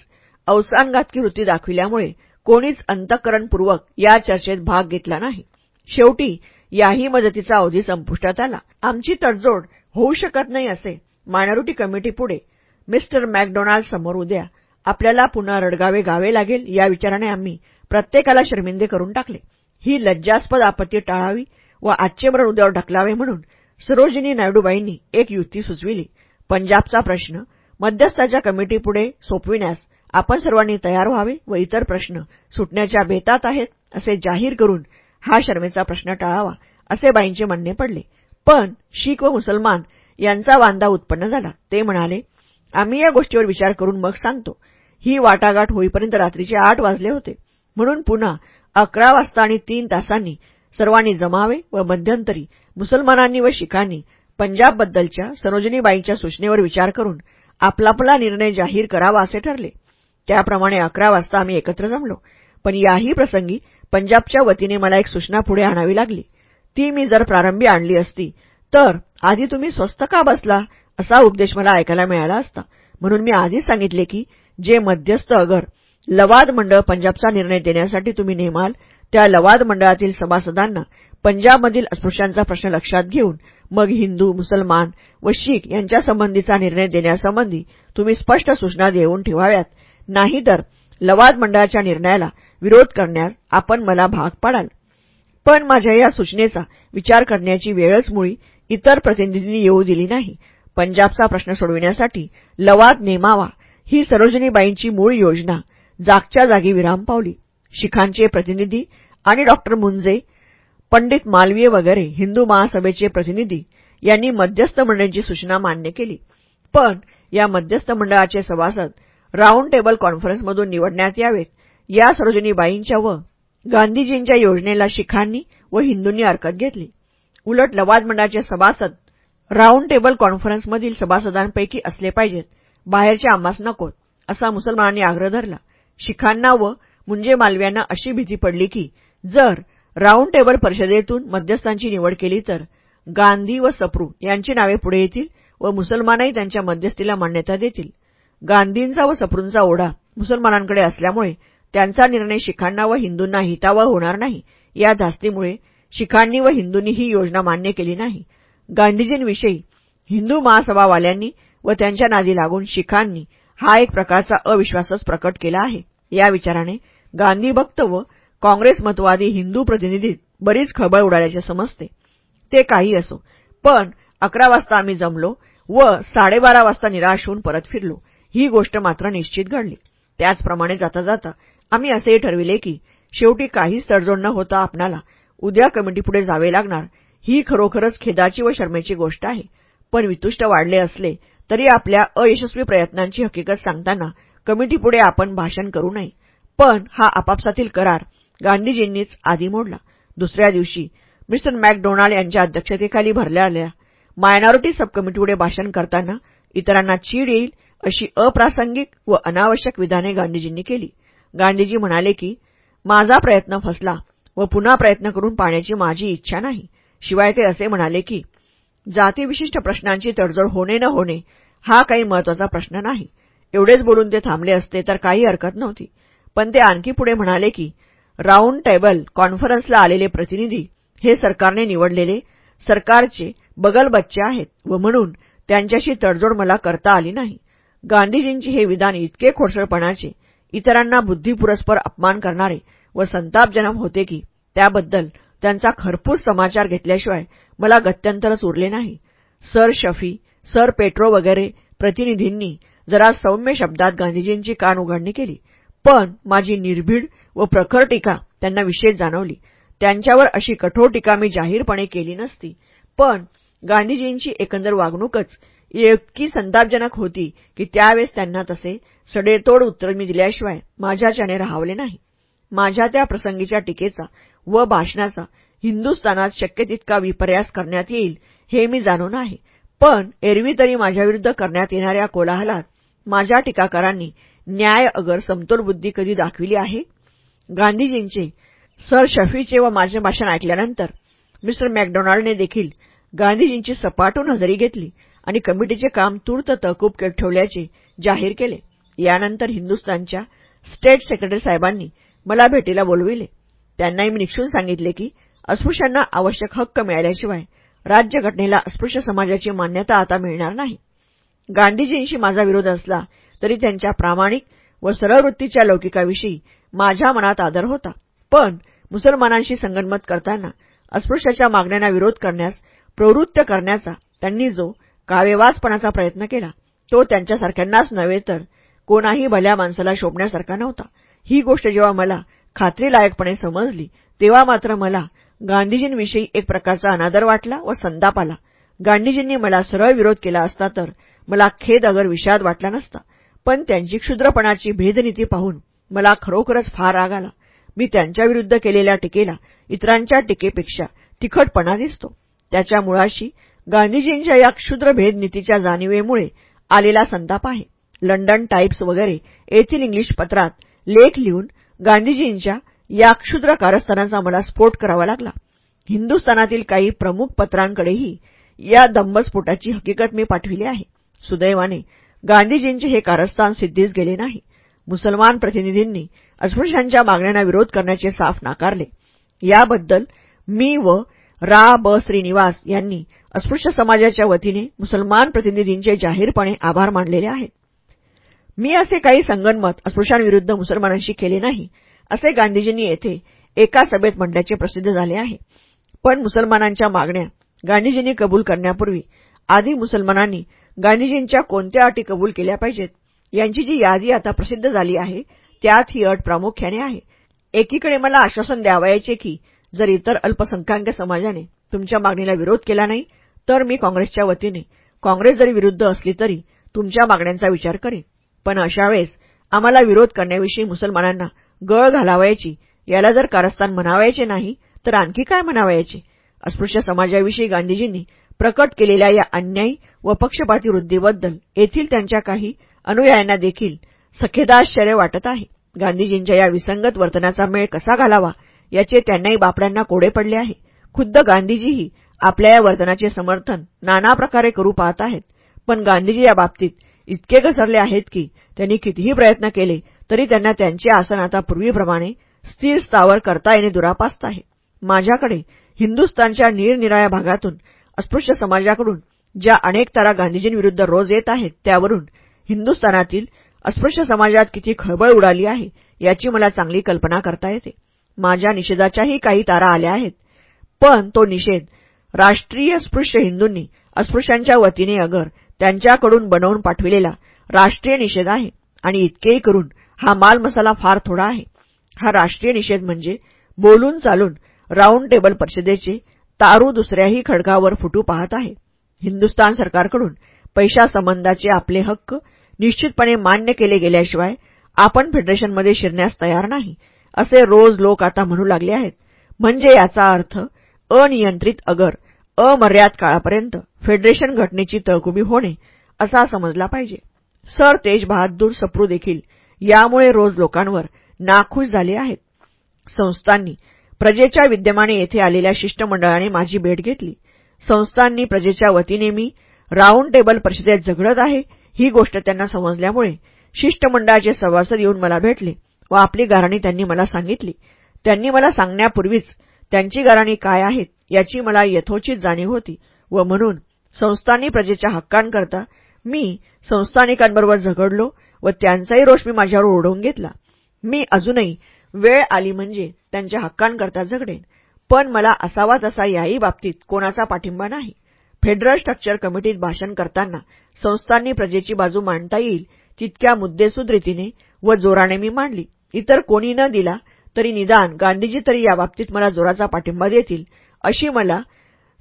अवसानघातकी वृत्ती दाखविल्यामुळे कोणीच अंतःकरणपूर्वक या चर्चेत भाग घेतला नाही. शेवटी याही मदतीचा अवधी संपुष्टात आला. आमची तडजोड होऊ शकत नाही असे मायनॉरिटी कमिटीपुढे मिस्टर मॅकडोनाल्ड समोर उद्या आपल्याला पुन्हा रडगावे गावे लागेल या विचाराने आम्ही प्रत्येकाला शर्मिंदे करून टाकले. ही लज्जास्पद आपत्ती टाळावी व आजचे मरण उद्यावर ढकलावे म्हणून सरोजिनी नायडूबाईंनी एक युती सुचविली. पंजाबचा प्रश्न मध्यस्थाच्या कमिटीपुढे सोपविण्यास आपण सर्वांनी तयार व्हावे व इतर प्रश्न सुटण्याच्या बेतात आहेत असे जाहीर करून हा शर्मेचा प्रश्न टाळावा असे बाईंचे म्हणणे पडले. पण शीख व मुसलमान यांचा वांदा उत्पन्न झाला. ते म्हणाले आम्ही या गोष्टीवर विचार करून मग सांगतो. ही वाटाघाट होईपर्यंत रात्रीचे आठ वाजले होते. म्हणून पुन्हा अकरा वाजता आणि तीन तासांनी सर्वांनी जमावे व मध्यंतरी मुसलमानांनी व शिखांनी पंजाबबद्दलच्या सरोजनीबाईंच्या सूचनेवर विचार करून आपलापला निर्णय जाहीर करावा असे ठरले. त्याप्रमाणे अकरा वाजता आम्ही एकत्र जमलो. पण याही प्रसंगी पंजाबच्या वतीने मला एक सूचना पुढे आणावी लागली. ती मी जर प्रारंभी आणली असती तर आधी तुम्ही स्वस्त का बसला असा उपदेश मला ऐकायला मिळाला असता. म्हणून मी आधीच सांगितले की जे मध्यस्थ अगर लवाद मंडळ पंजाबचा निर्णय देण्यासाठी तुम्ही नेमाल. त्या लवाद मंडळातील सभासदांना पंजाबमधील अस्पृश्यांचा प्रश्न लक्षात घेऊन मग हिंदू मुसलमान व शीख यांच्यासंबंधीचा निर्णय देण्यासंबंधी तुम्ही स्पष्ट सूचना देऊन ठेवाव्यात. नाहीतर लवाद मंडळाच्या निर्णयाला विरोध करण्यास आपण मला भाग पाडाल. पण माझ्या या सूचनेचा विचार करण्याची वेळच मुळी इतर प्रतिनिधींनी येऊ दिली नाही. पंजाबचा प्रश्न सोडविण्यासाठी लवाद नेमावा ही सरोजनीबाईंची मूळ योजना जागच्या जागी विराम पावली. शिखांचे प्रतिनिधी आणि डॉक्टर मुंजे पंडित मालवीय वगैरे हिंदू महासभेचे प्रतिनिधी यांनी मध्यस्थ मंडळाची सूचना मान्य केली. पण या मध्यस्थ मंडळाचे सभासद राऊंड टेबल कॉन्फरन्समधून निवडण्यात यावेत. या सरोजनीबाईंच्या व गांधीजींच्या योजनेला शिखांनी व हिंदूंनी हरकत घेतली. उलट लवाद मंडळाचे सभासद राऊंड टेबल कॉन्फरन्समधील सभासदांपैकी असले पाहिजेत. बाहेरच्या आम्हास नकोत असा मुसलमानांनी आग्रह धरला. शिखांना व मुंजे मालव्यांना अशी भीती पडली की जर राऊंड टेबल परिषदेतून मध्यस्थांची निवड केली तर गांधी व सप्रू यांची नावे पुढे येतील व मुसलमानही त्यांच्या मध्यस्थीला मान्यता देतील. गांधींचा व सप्रूंचा ओढा मुसलमानांकडे असल्यामुळे त्यांचा निर्णय शिखांना व हिंदूंना हितावह होणार नाही. या धास्तीमुळे शिखांनी व हिंदूंनी ही योजना मान्य केली नाही. गांधीजींविषयी हिंदू महासभावाल्यांनी व त्यांच्या नादी लागून शिखांनी हा एक प्रकारचा अविश्वासच प्रकट केला आहे. या विचाराने गांधी भक्त व काँग्रेस मतवादी हिंदू प्रतिनिधीत बरीच खळबळ उडाल्याचे समजते. ते काही असो पण अकरा वाजता आम्ही जमलो व साडेबारा वाजता निराश होऊन परत फिरलो. ही गोष्ट मात्र निश्चित घडली. त्याचप्रमाणे जाता जाता आम्ही असेही ठरविले की शेवटी काहीच तडजोड न होता आपणाला उद्या कमिटीपुढे जावे लागणार ही खरोखरच खेदाची व शर्मेची गोष्ट आहे. पण वितुष्ट वाढले असले तरी आपल्या अयशस्वी प्रयत्नांची हकीकत सांगताना कमिटीपुढे आपण भाषण करू नये. पण हा आपापसातील करार गांधीजींनीच आधी मोडला. दुसऱ्या दिवशी मिस्टर मॅकडोनाल्ड यांच्या अध्यक्षतेखाली भरलेल्या मायनॉरिटी सब कमिटीपुढे भाषण करताना इतरांना चीड येईल अशी अप्रासंगिक व अनावश्यक विधाने गांधीजींनी केली. गांधीजी म्हणाले की माझा प्रयत्न फसला व पुन्हा प्रयत्न करून पाहण्याची माझी इच्छा नाही. शिवाय ते असे म्हणाले की जातीविशिष्ट प्रश्नांची तडजोड होणे न होणे हा काही महत्त्वाचा प्रश्न नाही. एवढेच बोलून ते थांबले असते तर काही हरकत नव्हती. पण ते आणखी पुढे म्हणाले की राऊंड टेबल कॉन्फरन्सला आलेले प्रतिनिधी हे सरकारने निवडलेले सरकारचे बगलबच्चे आहेत व म्हणून त्यांच्याशी तडजोड मला करता आली नाही. गांधीजींची हे विधान इतके खोडसळपणाचे इतरांना बुद्धिपुरस्पर अपमान करणारे व संतापजनक होते की त्याबद्दल त्यांचा खरपूस समाचार घेतल्याशिवाय मला गत्यंतरच उरले नाही. सर शफी सर पेट्रो वगैरे प्रतिनिधींनी जरा सौम्य शब्दात गांधीजींची कान उघडणी केली. पण माझी निर्भीड व प्रखर टीका त्यांना विशेष जाणवली. त्यांच्यावर अशी कठोर टीका मी जाहीरपणे केली नसती. पण गांधीजींची एकंदर वागणूकच इतकी संतापजनक होती की त्यावेळेस त्यांना तसे सडेतोड उत्तर मी दिल्याशिवाय माझ्याच्याने राहावले नाही. माझ्या त्या प्रसंगीच्या टीकेचा व भाषणाचा. हिंदुस्थानात शक्य तितका विपर्यास करण्यात येईल हे मी जाणून आहे. पण एरवी तरी माझ्याविरुद्ध करण्यात येणाऱ्या कोलाहलात माझ्या टीकाकारांनी न्याय अगर समतोल बुद्धी कधी दाखविली आहे? गांधीजींचे सर शफीचे व माझे भाषण ऐकल्यानंतर मिस्टर मॅकडोनाल्डने देखील गांधीजींची सपाटून हजेरी घेतली आणि कमिटीचे काम तूर्त तहकूब ठेवल्याचे जाहीर केले. यानंतर हिंदुस्थानच्या स्टेट सेक्रेटरी साहेबांनी मला भेटीला बोलविले. त्यांनाही मी निक्षून सांगितले की अस्पृश्यांना आवश्यक हक्क मिळाल्याशिवाय राज्यघटनेला अस्पृश्य समाजाची मान्यता आता मिळणार नाही. गांधीजींशी माझा विरोध असला तरी त्यांच्या प्रामाणिक व सरळवृत्तीच्या लौकिकाविषयी माझ्या मनात आदर होता. पण मुसलमानांशी संगनमत करताना अस्पृश्याच्या मागण्यांना विरोध करण्यास प्रवृत्त करण्याचा त्यांनी जो काव्यवासपणाचा प्रयत्न केला तो त्यांच्यासारख्यांनाच नव्हे तर कोणाही भल्या माणसाला शोभण्यासारखा नव्हता. ही गोष्ट जेव्हा मला खात्रीलायकपणे समजली तेव्हा मात्र मला गांधीजींविषयी एक प्रकारचा अनादर वाटला व संताप आला. गांधीजींनी मला सरळ विरोध केला असता तर मला खेद अगर विषाद वाटला नसता पण त्यांची क्षुद्रपणाची भेदनीती पाहून मला खरोखरच फार राग आला. मी त्यांच्याविरुद्ध केलेल्या टीकेला इतरांच्या टीकेपेक्षा तिखटपणा दिसतो. त्याच्या मुळाशी गांधीजींच्या या क्षुद्र भेदनीतीच्या जाणीवेमुळे आलेला संताप आहे. लंडन टाईप्स वगैरे येथील इंग्लिश पत्रात लेख लिहून गांधीजींच्या या क्षुद्र कारस्थानाचा मला स्फोट करावा लागला. हिंदुस्थानातील काही प्रमुख पत्रांकडेही या दंबस्फोटाची हकीकत मी पाठविली आहे. सुदैवाने गांधीजींचे हे कारस्थान सिद्धीस गेले नाही. मुसलमान प्रतिनिधींनी अस्पृश्यांच्या मागण्यांना विरोध करण्याचे साफ नाकारले. याबद्दल मी व रा. ब. श्रीनिवास यांनी अस्पृश्य समाजाच्या वतीने मुसलमान प्रतिनिधींचे जाहीरपणे आभार मानलेले आहेत. मी असे काही संगनमत अस्पृश्यांविरुद्ध मुसलमानांशी केले नाही असे गांधीजींनी येथे एका सभेत म्हटल्याचे प्रसिद्ध झाले आहे. पण मुसलमानांच्या मागण्या गांधीजींनी कबूल करण्यापूर्वी आधी मुसलमानांनी गांधीजींच्या कोणत्या अटी कबूल केल्या पाहिजेत यांची जी यादी आता प्रसिद्ध झाली आहे त्यात ही अट प्रामुख्याने आहे. एकीकडे मला आश्वासन द्यावायचे की जर इतर अल्पसंख्याक समाजाने तुमच्या मागणीला विरोध केला नाही तर मी काँग्रेसच्या वतीने काँग्रेस जरी विरुद्ध असली तरी तुमच्या मागण्यांचा विचार करेन. पण अशा वेळेस आम्हाला विरोध करण्याविषयी मुसलमानांना गळ घालावायची याला जर कारस्थान म्हणावायचे नाही तर आणखी काय म्हणावायचे? अस्पृश्य समाजाविषयी गांधीजींनी प्रकट केलेल्या या अन्यायी व पक्षपाती वृद्धीबद्दल येथील त्यांच्या काही अनुयायांना देखील सखेदाश्चर्य वाटत आहे. गांधीजींच्या या विसंगत वर्तनाचा मेळ कसा घालावा याचे त्यांनाही बापड्यांना कोडे पडले आहे. खुद्द गांधीजीही आपल्या या वर्तनाचे समर्थन नाना प्रकारे करू पाहत आहेत. पण गांधीजी या बाबतीत इतके घसरले आहेत की त्यांनी कितीही प्रयत्न केले तरी त्यांना त्यांचे आसन आता पूर्वीप्रमाणे स्थिर स्थावर करता येणे दुरापास्त आहे. माझ्याकडे हिंदुस्थानच्या निरनिराळ्या भागातून अस्पृश्य समाजाकडून ज्या अनेक तारा गांधीजींविरुद्ध रोज येत आहेत त्यावरून हिंदुस्थानातील अस्पृश्य समाजात किती खळबळ उडाली आहे याची मला चांगली कल्पना करता येते. माझ्या निषेधाच्याही काही तारा आल्या आहेत पण तो निषेध राष्ट्रीय स्पृश्य हिंदूंनी अस्पृश्यांच्या वतीने अगर त्यांच्याकडून बनवून पाठविलेला राष्ट्रीय निषेध आहे. आणि इतकेही करून हा माल मसाला फार थोडा आहे. हा राष्ट्रीय निषेध म्हणजे बोलून चालून राऊंड टेबल परिषदेचे तारू दुसऱ्याही खडगावर फुटू पाहत आहे. हिंदुस्तान सरकारकडून पैशासंबंधाचे आपले हक्क निश्चितपणे मान्य केले गेल्याशिवाय आपण फेडरेशनमध्ये शिरण्यास तयार नाही असे रोज लोक आता म्हणू लागले आहेत. म्हणजे याचा अर्थ अनियंत्रित अगर अमर्याद काळापर्यंत फेडरेशन घटनेची तळकुबी होणे असा समजला पाहिजे. सर तेज बहादूर सप्रू देखील यामुळे रोज लोकांवर नाखुश झाले आहेत. संस्थांनी प्रजेच्या विद्यमाने येथे आलेल्या शिष्टमंडळाने माझी भेट घेतली. संस्थांनी प्रजेच्या वतीने मी राऊंड टेबल परिषदेत झगडत आहे ही गोष्ट त्यांना समजल्यामुळे शिष्टमंडळाचे सभासद येऊन मला भेटले व आपली गाराणी त्यांनी मला सांगितली. त्यांनी मला सांगण्यापूर्वीच त्यांची गाराणी काय आहेत याची मला यथोचित जाणीव होती व म्हणून संस्थानी प्रजेच्या हक्कांकरता मी संस्थानिकांबरोबर झगडलो व त्यांचाही रोष मी माझ्यावर ओढवून घेतला. मी अजूनही वेळ आली म्हणजे त्यांच्या हक्कांकरता झगडेन पण मला असावा तसा याही बाबतीत कोणाचा पाठिंबा नाही. फेडरल स्ट्रक्चर कमिटीत भाषण करताना संस्थांनी प्रजेची बाजू मांडता येईल तितक्या मुद्देसूद रीतीने व जोराने मी मांडली. इतर कोणी न दिला तरी निदान गांधीजी तरी याबाबतीत मला जोराचा पाठिंबा देतील अशी मला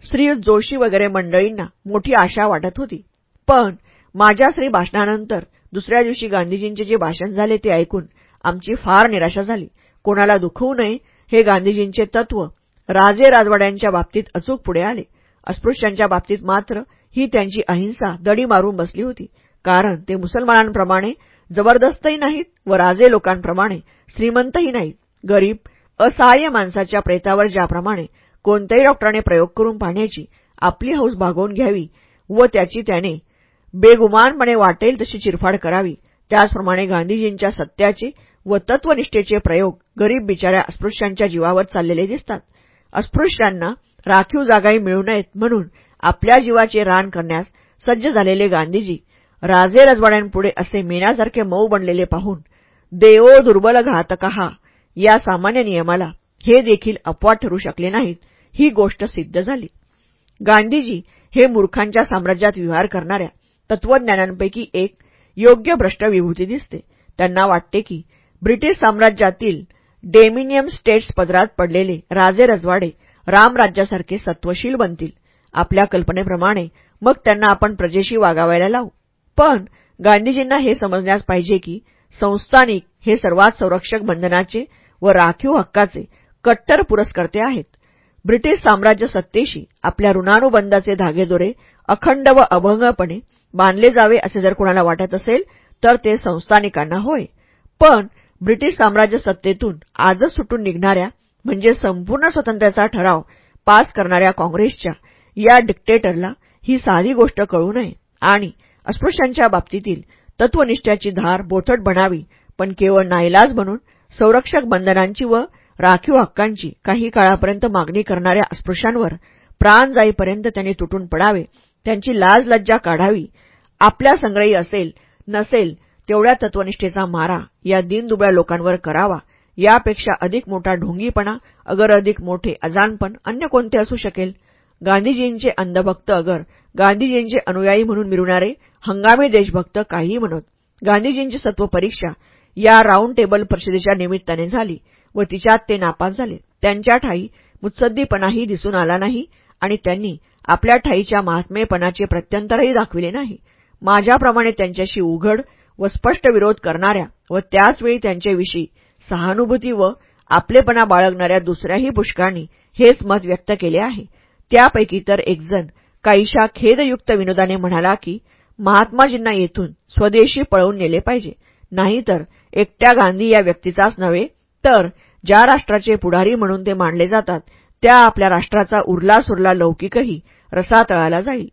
श्रीयुत जोशी वगैरे मंडळींना मोठी आशा वाटत होती. पण माझ्या श्री भाषणानंतर दुसऱ्या दिवशी गांधीजींचे जे भाषण झाले ते ऐकून आमची फार निराशा झाली. कोणाला दुखवू नये हे गांधीजींचे तत्व राजे राजवाड्यांच्या बाबतीत अचूक पुढे आले. अस्पृश्यांच्या बाबतीत मात्र ही त्यांची अहिंसा दडी मारून बसली होती. कारण ते मुसलमानांप्रमाणे जबरदस्तही नाहीत व राजे लोकांप्रमाणे श्रीमंतही नाहीत. गरीब असहाय्य माणसाच्या प्रेतावर ज्याप्रमाणे कोणत्याही डॉक्टराने प्रयोग करून पाहण्याची आपली हौस भागवून घ्यावी व त्याची त्याने बेगुमानपणे वाटेल तशी चिरफाड करावी. त्याचप्रमाणे गांधीजींच्या सत्याचे व तत्वनिष्ठेचे प्रयोग गरीब बिचाऱ्या अस्पृश्यांच्या जीवावर चाललेले दिसतात. अस्पृश्यांना राखीव जागाही मिळू नयेत म्हणून आपल्या जीवाचे रान करण्यास सज्ज झालेले गांधीजी राजे रजवाड्यांपुढे असे मेण्यासारखे मऊ बनलेले पाहून देवो दुर्बल घातकहा या सामान्य नियमाला हे देखील अपवाद ठरू शकले नाहीत. ही गोष्ट सिद्ध झाली. गांधीजी हे मूर्खांच्या साम्राज्यात विहार करणाऱ्या तत्वज्ञानांपैकी एक योग्य भ्रष्ट विभूती दिसते. त्यांना वाटते की ब्रिटिश साम्राज्यातील डेमिनियम स्टेट्स पदरात पडलेले राजे रजवाडे रामराज्यासारखे सत्वशील बनतील. आपल्या कल्पनेप्रमाणे मग त्यांना आपण प्रजेशी वागावायला लावू. पण गांधीजींना हे समजण्यास पाहिजे की संस्थानिक हे सर्वात संरक्षक बंधनाचे व राखीव हक्काचे कट्टर पुरस्कर्ते आहेत. ब्रिटिश साम्राज्य सत्तेशी आपल्या ऋणानुबंधाचे धागेदोरे अखंड व अभंगपणे बांधले जावे असे जर कुणाला वाटत असेल तर ते संस्थानिकांना होय. पण ब्रिटिश साम्राज्य सत्तेतून आजच सुटून निघणाऱ्या म्हणजे संपूर्ण स्वातंत्र्याचा ठराव पास करणाऱ्या काँग्रेसच्या या डिक्टेटरला ही साधी गोष्ट कळू नये आणि अस्पृश्यांच्या बाबतीतील तत्वनिष्ठ्याची धार बोथट बनावी पण केवळ नाईलाज म्हणून संरक्षक बंधनांची व राखीव हक्कांची काही काळापर्यंत मागणी करणाऱ्या अस्पृश्यांवर प्राण जाईपर्यंत त्यांनी तुटून पडावे त्यांची लाज लज्जा काढावी आपल्या संग्रही असेल नसेल तेवढ्या तत्वनिष्ठेचा मारा या दिनदुबळ्या लोकांवर करावा यापेक्षा अधिक मोठा ढोंगीपणा अगर अधिक मोठे अजानपण अन्य कोणते असू शकेल? गांधीजींचे अंधभक्त अगर गांधीजींचे अनुयायी म्हणून मिरवणारे हंगामी देशभक्त काहीही म्हणत गांधीजींची सत्व परीक्षा या राऊंड टेबल परिषदेच्या निमित्ताने झाली. व तिच्यात ते नापास झाले. त्यांच्या ठाई मुत्सद्दीपणाही दिसून आला नाही आणि त्यांनी आपल्या ठाईच्या महात्मेपणाचे प्रत्यंतरही दाखविले नाही. माझ्याप्रमाणे त्यांच्याशी उघड व स्पष्ट विरोध करणाऱ्या व त्याचवेळी त्यांच्याविषयी सहानुभूती व आपलेपणा बाळगणाऱ्या दुसऱ्याही पुष्काळनी हेच मत व्यक्त केले आहे. त्यापैकी तर एकजण काहीशा खेदयुक्त विनोदाने म्हणाला की महात्माजींना येथून स्वदेशी पळवून नेले पाहिजे. नाहीतर एकट्या गांधी या व्यक्तीचाच नव्हे तर ज्या राष्ट्राचे पुढारी म्हणून ते मानले जातात त्या आपल्या राष्ट्राचा उरला सुरला लौकिकही रसातळाला जाईल.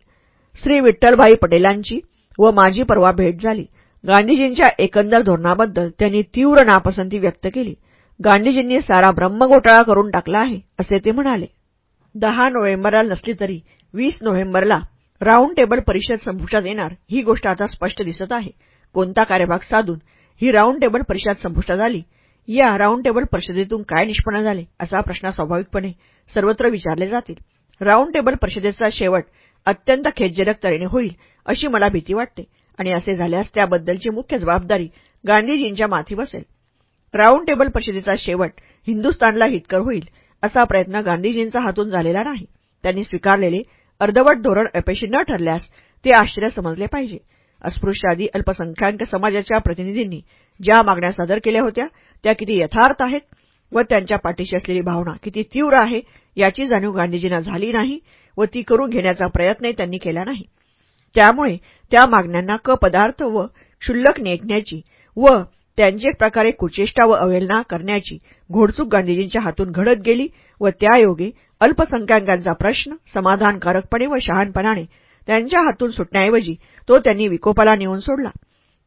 श्री विठ्ठलभाई पटेलांची व माझी परवा भेट झाली. गांधीजींच्या एकंदर धोरणाबद्दल त्यांनी तीव्र नापसंती व्यक्त केली. गांधीजींनी सारा ब्रह्मघोटाळा करून टाकला आहे असे ते म्हणाले. दहा नोव्हेंबरला नसली तरी वीस नोव्हेंबरला राऊंड टेबल परिषद संपुष्टात येणार ही गोष्ट आता स्पष्ट दिसत आहे. कोणता कार्यभाग साधून ही राऊंड टेबल परिषद संपुष्टात आली? या राऊंड टेबल परिषदेतून काय निष्पन्न झाले असा प्रश्न स्वाभाविकपणे सर्वत्र विचारले जातील. राऊंड टेबल परिषदेचा शेवट अत्यंत खेदजनक तऱ्हेने होईल अशी मला भीती वाटते आणि असे झाल्यास त्याबद्दलची मुख्य जबाबदारी गांधीजींच्या माथी बसेल. राऊंड टेबल परिषदेचा शेवट हिंदुस्थानला हितकर होईल असा प्रयत्न गांधीजींचा हातून झालेला नाही. त्यांनी स्वीकारलेले अर्धवट धोरण अपयशी न ठरल्यास ते आश्चर्य समजले पाहिजे. अस्पृश्यादी अल्पसंख्याक समाजाच्या प्रतिनिधींनी ज्या मागण्या सादर केल्या होत्या त्या किती यथार्थ आहेत व त्यांच्या पाठीशी असलेली भावना किती तीव्र आहे याची जाणीव गांधीजींना झाली नाही व ती करून घेण्याचा प्रयत्नही त्यांनी केला नाही. त्यामुळे त्या मागण्यांना कपदार्थ व क्षुल्लक नेटण्याची व त्यांची एक प्रकारे कुचेष्टा व अवहेलना करण्याची घोडचूक गांधीजींच्या हातून घडत गेली व त्यायोगे अल्पसंख्याकांचा प्रश्न समाधानकारकपणे व शहाणपणाने त्यांच्या हातून सुटण्याऐवजी तो त्यांनी विकोपाला नेऊन सोडला.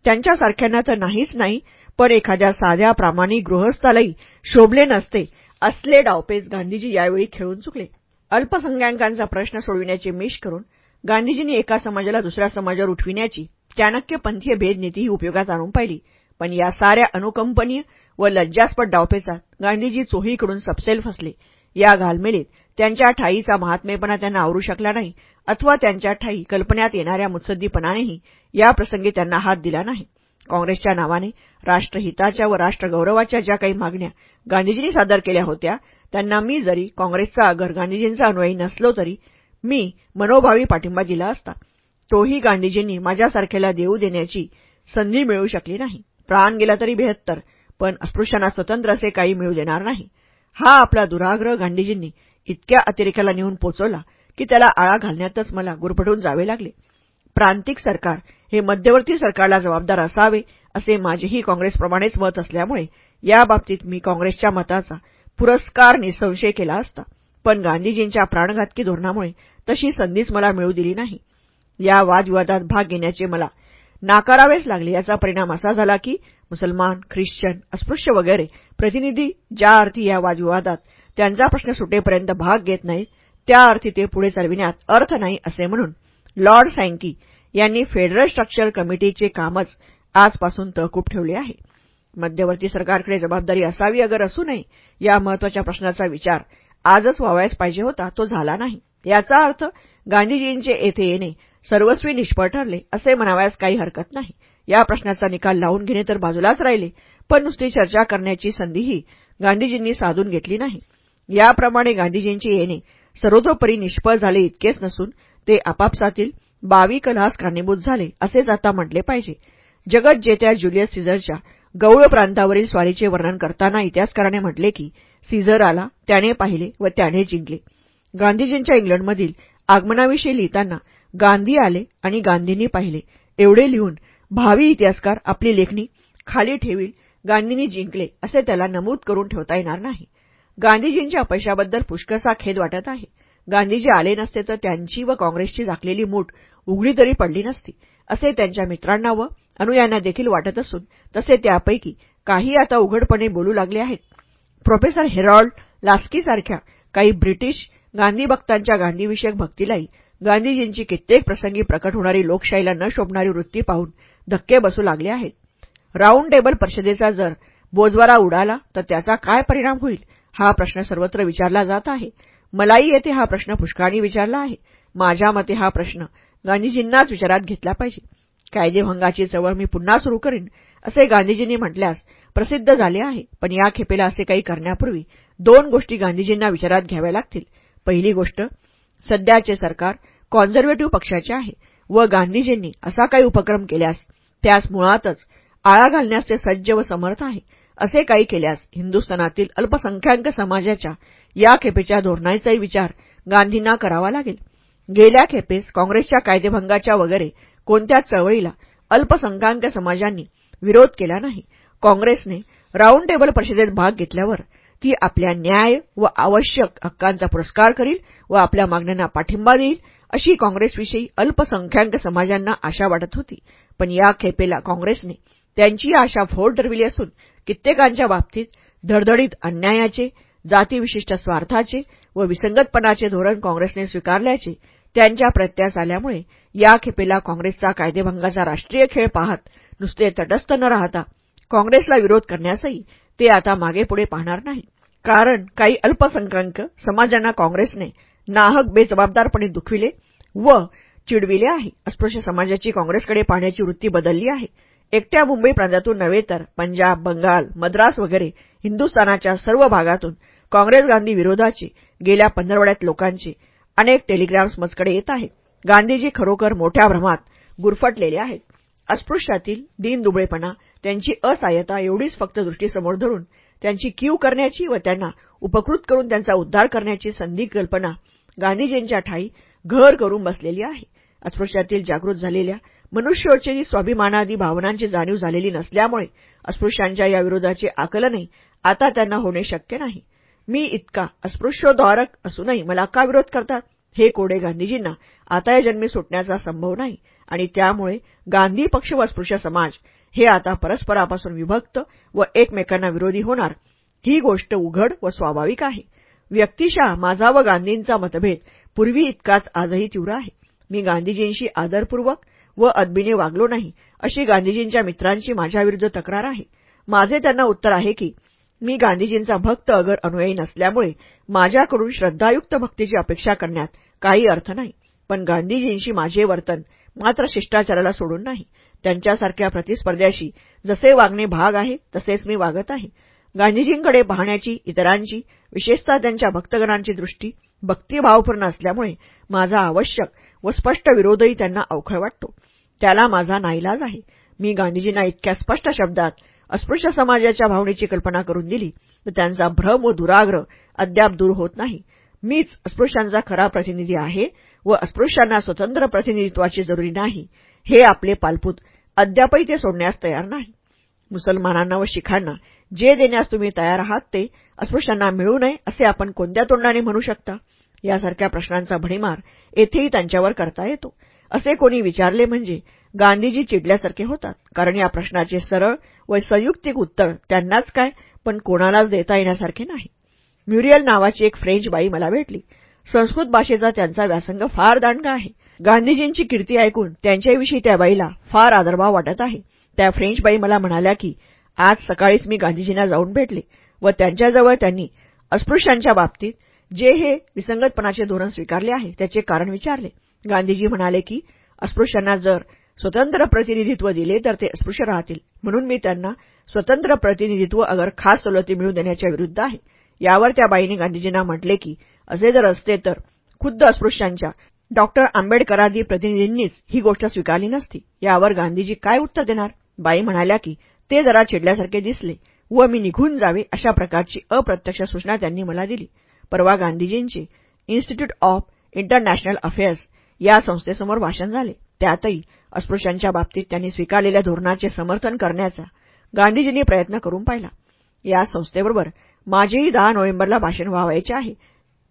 त्यांच्यासारख्यांना तर नाहीच नाही पण एखाद्या साध्या प्रामाणिक गृहस्थालाही शोभले नसते असले डावपेच गांधीजी यावेळी खेळून चुकले. अल्पसंख्याकांचा प्रश्न सोडविण्याचे मिश करून गांधीजींनी एका समाजाला दुसऱ्या समाजावर उठविण्याची चाणक्यपंथीय भेदनीतीही उपयोगात आणून पाहिली. पण या साऱ्या अनुकंपनीय व लज्जास्पद डावपेचात गांधीजी चोहीकडून सपसेल फसले. या घालमेलीत त्यांच्या ठाईचा महात्मेपणा त्यांना आवरू शकला नाही अथवा त्यांच्या ठाई कल्पन्यात येणाऱ्या मुत्सद्दीपणानेही या प्रसंगी त्यांना हात दिला नाही. काँग्रेसच्या नावाने राष्ट्रहिताच्या व राष्ट्रगौरवाच्या ज्या काही मागण्या गांधीजींनी सादर केल्या होत्या त्यांना मी जरी काँग्रेसचा अगर गांधीजींचा अनुयायी नसलो तरी मी मनोभावी पाठिंबा दिला असता तोही गांधीजींनी माझ्यासारख्याला देऊ देण्याची संधी मिळू शकली नाही. प्राण गेला तरी बेहत्तर पण अस्पृश्यांना स्वतंत्र असे काही मिळू देणार नाही. हा आपला दुराग्रह गांधीजींनी इतक्या अतिरेकाला नेऊन पोचवला की त्याला आळा घालण्यातच मला गुरफटून जावे लागले. प्रांतिक सरकार हे मध्यवर्ती सरकारला जबाबदार असावे असे माझेही काँग्रेसप्रमाणेच मत असल्यामुळे याबाबतीत मी काँग्रेसच्या मताचा पुरस्कार निसंशय केला असता. पण गांधीजींच्या प्राणघातकी धोरणामुळे तशी संधीच मला मिळू दिली नाही. या वादविवादात भाग घेण्याचे मला नाकारावेच लागले याचा परिणाम असा झाला की मुसलमान ख्रिश्चन अस्पृश्य वगैरे प्रतिनिधी ज्या अर्थी या वादविवादात त्यांचा प्रश्न सुटेपर्यंत भाग घेत नाही त्या अर्थी ते पुढे चालविण्यात अर्थ नाही असे म्हणून लॉर्ड सँकी यांनी फेडरल स्ट्रक्चर कमिटीचे कामच आजपासून तहकूब ठेवले आहे. मध्यवर्ती सरकारकडे जबाबदारी असावी अगर असू नये या महत्त्वाच्या प्रश्नाचा विचार आजच व्हावयास पाहिजे होता तो झाला नाही. याचा अर्थ गांधीजींचे येथे येणे सर्वस्वी निष्फळ ठरले असे म्हणावयास काही हरकत नाही. या प्रश्नाचा निकाल लावून घेणे तर बाजूलाच राहिले पण नुसती चर्चा करण्याची संधीही गांधीजींनी साधून घेतली नाही. याप्रमाणे गांधीजींचे येणे सर्वतोपरी निष्फळ झाले इतकेच नसून ते आपापसातील बावी कलहास कारणीभूत झाले असेच आता म्हटले पाहिजे. जगत जेत्या ज्युलियस सीझरच्या गौळ प्रांतावरील स्वारीचे वर्णन करताना इतिहासकाराने म्हटले की सीझर आला त्याने पाहिले व त्याने जिंकले. गांधीजींच्या इंग्लंडमधील आगमनाविषयी लिहिताना गांधी आले आणि गांधींनी पाहिले. एवढे लिहून भावी इतिहासकार आपली लेखणी खाली ठेवील गांधींनी जिंकले असे त्याला नमूद करून ठेवता येणार नाही. गांधीजींच्या अपयशाबद्दल पुष्कसा खेद वाटत आहे. गांधीजी आले नसते तर त्यांची व काँग्रेसची झाकलेली मूठ उघडी तरी पडली नसती असे त्यांच्या मित्रांना व अनुयांना देखील वाटत असून तसे त्यापैकी काही आता उघडपणे बोलू लागले आहेत. प्रोफेसर हेरॉल्ड लास्कीसारख्या काही ब्रिटिश गांधी भक्तांच्या गांधीविषयक भक्तीलाही गांधीजींची कित्येक प्रसंगी प्रकट होणारी लोकशाहीला न शोभणारी वृत्ती पाहून धक्के बसू लागले आहेत. राऊंड टेबल परिषदेचा जर बोजवारा उडाला तर त्याचा काय परिणाम होईल? हा प्रश्न सर्वत्र विचारला जात आहे. मलाही येथे हा प्रश्न पुष्काळी विचारला आहे. माझ्या मते हा प्रश्न गांधीजींनाच विचारात घेतला पाहिजे. कायदेभंगाची चवळ मी पुन्हा सुरू करीन असे गांधीजींनी म्हटल्यास प्रसिद्ध झाले आहे. पण या खेपेला असे काही करण्यापूर्वी दोन गोष्टी गांधीजींना विचारात घ्याव्या लागतील. पहिली गोष्ट सध्याचे सरकार कॉन्झर्वेटिव्ह पक्षाचे आहे व गांधीजींनी असा काही उपक्रम केल्यास त्यास मुळातच आळा घालण्यास ते सज्ज व समर्थ आहे. असे काही केल्यास हिंदुस्थानातील अल्पसंख्याक समाजाच्या या खेपेच्या धोरणाचाही विचार गांधींना करावा लागेल. गेल्या खेपेस काँग्रेसच्या कायदेभंगाच्या वगैरे कोणत्याच चळवळीला अल्पसंख्याक समाजांनी विरोध केला नाही काँग्रेसने राऊंड टेबल परिषदेत भाग घेतल्यावर ती आपल्या न्याय व आवश्यक हक्कांचा पुरस्कार करील व आपल्या मागण्यांना पाठिंबा देईल अशी काँग्रेसविषयी अल्पसंख्याक समाजांना आशा वाटत होती. पण या खेपेला काँग्रेसने त्यांची आशा फोड ठरविली असून कित्येकांच्या बाबतीत धडधडीत अन्यायाचे जातीविशिष्ट स्वार्थाचे व विसंगतपणाचे धोरण काँग्रेसने स्वीकारल्याचे त्यांच्या प्रत्यास आल्यामुळे या खेपेला काँग्रेसचा कायदेभंगाचा राष्ट्रीय खेळ पाहत नुसते तटस्थ न राहता काँग्रेसला विरोध करण्यासही ते आता मागेपुढे पाहणार नाही. कारण काही अल्पसंख्याक समाजांना काँग्रेसने नाहक बेजबाबदारपणे दुखविले व चिडविले आहे. अस्पृश्य समाजाची काँग्रेसकडे पाहण्याची वृत्ती बदलली आहे. एकट्या मुंबई प्रांतातून नव्हे तर पंजाब बंगाल मद्रास वगैरे हिंदुस्थानाच्या सर्व भागातून काँग्रेस गांधी विरोधाचे गेल्या पंधरवड्यात लोकांचे अनेक टेलिग्राम्स मजकडे येत आहेत. गांधीजी खरोखर मोठ्या भ्रमात गुरफटलेले आहेत. अस्पृश्यातील दीनदुबळेपणा त्यांची असहाय्यता एवढीच फक्त दृष्टीसमोर धरून त्यांची कीव करण्याची व त्यांना उपकृत करून त्यांचा उद्धार करण्याची संधी कल्पना गांधीजींच्या ठाई घर करून बसलेली आहे. अस्पृश्यातील जागृत झालेल्या मनुष्योच्चेही स्वाभिमानादी भावनांची जाणीव झालेली नसल्यामुळे अस्पृश्यांच्या या विरोधाचे आकलनही आता त्यांना होणे शक्य नाही. मी इतका अस्पृश्योद्वारक असूनही मला का विरोध करतात? हे कोडे गांधीजींना आता या जन्मी सुटण्याचा संभव नाही आणि त्यामुळे गांधी पक्ष व अस्पृश्य समाज हे आता परस्परापासून विभक्त व एकमेकांना विरोधी होणार ही गोष्ट उघड व स्वाभाविक आहे. व्यक्तिशः माझा व गांधींचा मतभेद पूर्वी इतकाच आजही तीव्र आहे. मी गांधीजींशी आदरपूर्वक व अदबीने वागलो नाही अशी गांधीजींच्या मित्रांची माझ्याविरुद्ध तक्रार आहे. माझे त्यांना उत्तर आहे की मी गांधीजींचा भक्त अगर अनुयायी नसल्यामुळे माझ्याकडून श्रद्धायुक्त भक्तीची अपेक्षा करण्यात काही अर्थ नाही. पण गांधीजींशी माझे वर्तन मात्र शिष्टाचाराला सोडून नाही. त्यांच्यासारख्या प्रतिस्पर्ध्याशी जसे वागणे भाग आहे तसेच मी वागत आहे. गांधीजींकडे पाहण्याची इतरांची विशेषतः त्यांच्या भक्तगणांची दृष्टी भक्तिभावपूर्ण असल्यामुळे माझा आवश्यक व स्पष्ट विरोधही त्यांना अवखळ वाटतो. त्याला माझा नाईलाज आहे. मी गांधीजींना इतक्या स्पष्ट शब्दात अस्पृश्य समाजाच्या भावनेची कल्पना करून दिली तर त्यांचा भ्रम व दुराग्रह अद्याप दूर होत नाही. मीच अस्पृश्यांचा खरा प्रतिनिधी आहे व अस्पृश्यांना स्वतंत्र प्रतिनिधित्वाची जरुरी नाही. हे आपले पालपूत अद्यापही ते सोडण्यास तयार नाही. मुसलमानांना व शिखांना जे देण्यास तुम्ही तयार आहात ते अस्पृश्यांना मिळू नये असे आपण कोणत्या तोंडाने म्हणू शकता? यासारख्या प्रश्नांचा भडीमार येथेही त्यांच्यावर करता येतो. असे कोणी विचारले म्हणजे गांधीजी चिडल्यासारखे होतात. कारण या प्रश्नाचे सरळ व संयुक्तिक उत्तर त्यांनाच काय पण कोणालाच देता येण्यासारखे नाही. म्युरियल नावाची एक फ्रेंच बाई मला भेटली. संस्कृत भाषेचा त्यांचा व्यासंग फार दांडगा आहे. गांधीजींची कीर्ती ऐकून त्यांच्याविषयी त्या बाईला फार आदरभाव वाटत आहे. त्या फ्रेंच बाई मला म्हणाल्या की आज सकाळीच मी गांधीजींना जाऊन भेटले व त्यांच्याजवळ त्यांनी अस्पृश्यांच्या बाबतीत जे हे विसंगतपणाचे धोरण स्वीकारले आहे त्याचे कारण विचारले. गांधीजी म्हणाले की अस्पृश्यांना जर स्वतंत्र प्रतिनिधित्व दिले तर ते अस्पृश्य राहतील. म्हणून मी त्यांना स्वतंत्र प्रतिनिधित्व अगर खास सवलती मिळू देण्याच्या विरुद्ध आहे. यावर त्या बाईने गांधीजींना म्हटले की असे जर असते तर खुद्द अस्पृश्यांच्या डॉक्टर आंबेडकरादी प्रतिनिधींनीच ही गोष्ट स्वीकारली नसती. यावर गांधीजी काय उत्तर देणार? बाई म्हणाल्या की ते जरा चिडल्यासारखे दिसले व मी निघून जावे अशा प्रकारची अप्रत्यक्ष सूचना त्यांनी मला दिली. परवा गांधीजींचे इन्स्टिट्यूट ऑफ इंटरनॅशनल अफेअर्स या संस्थेसमोर भाषण झाले. त्यातही अस्पृश्यांच्या बाबतीत त्यांनी स्वीकारलेल्या धोरणाचे समर्थन करण्याचा गांधीजींनी प्रयत्न करून पाहिला. या संस्थेबरोबर माझेही दहा नोव्हेंबरला भाषण व्हावायचे आहे.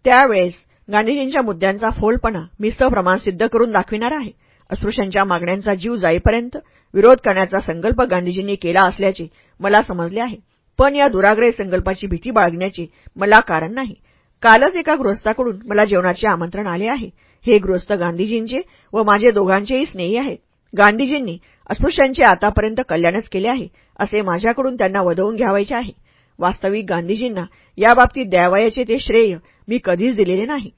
त्यावेळेस गांधीजींच्या मुद्द्यांचा फोलपणा मी सप्रमाण सिद्ध करून दाखविणार आहे. अस्पृश्यांच्या मागण्यांचा जीव जाईपर्यंत विरोध करण्याचा संकल्प गांधीजींनी केला असल्याचे मला समजले आहे. पण या दुराग्रही संकल्पाची भीती बाळगण्याचे मला कारण नाही. कालच एका गृहस्थाकडून मला जेवणाचे आमंत्रण आले आहे. हे गृहस्थ गांधीजींचे व माझे दोघांचेही स्नेही आहेत. गांधीजींनी अस्पृश्यांचे आतापर्यंत कल्याणच केले आहे असे माझ्याकडून त्यांना वदवून घ्यावायचे आहे. वास्तविक गांधीजींना याबाबतीत द्यावयाचे ते श्रेय मी कधीच दिलेले नाही.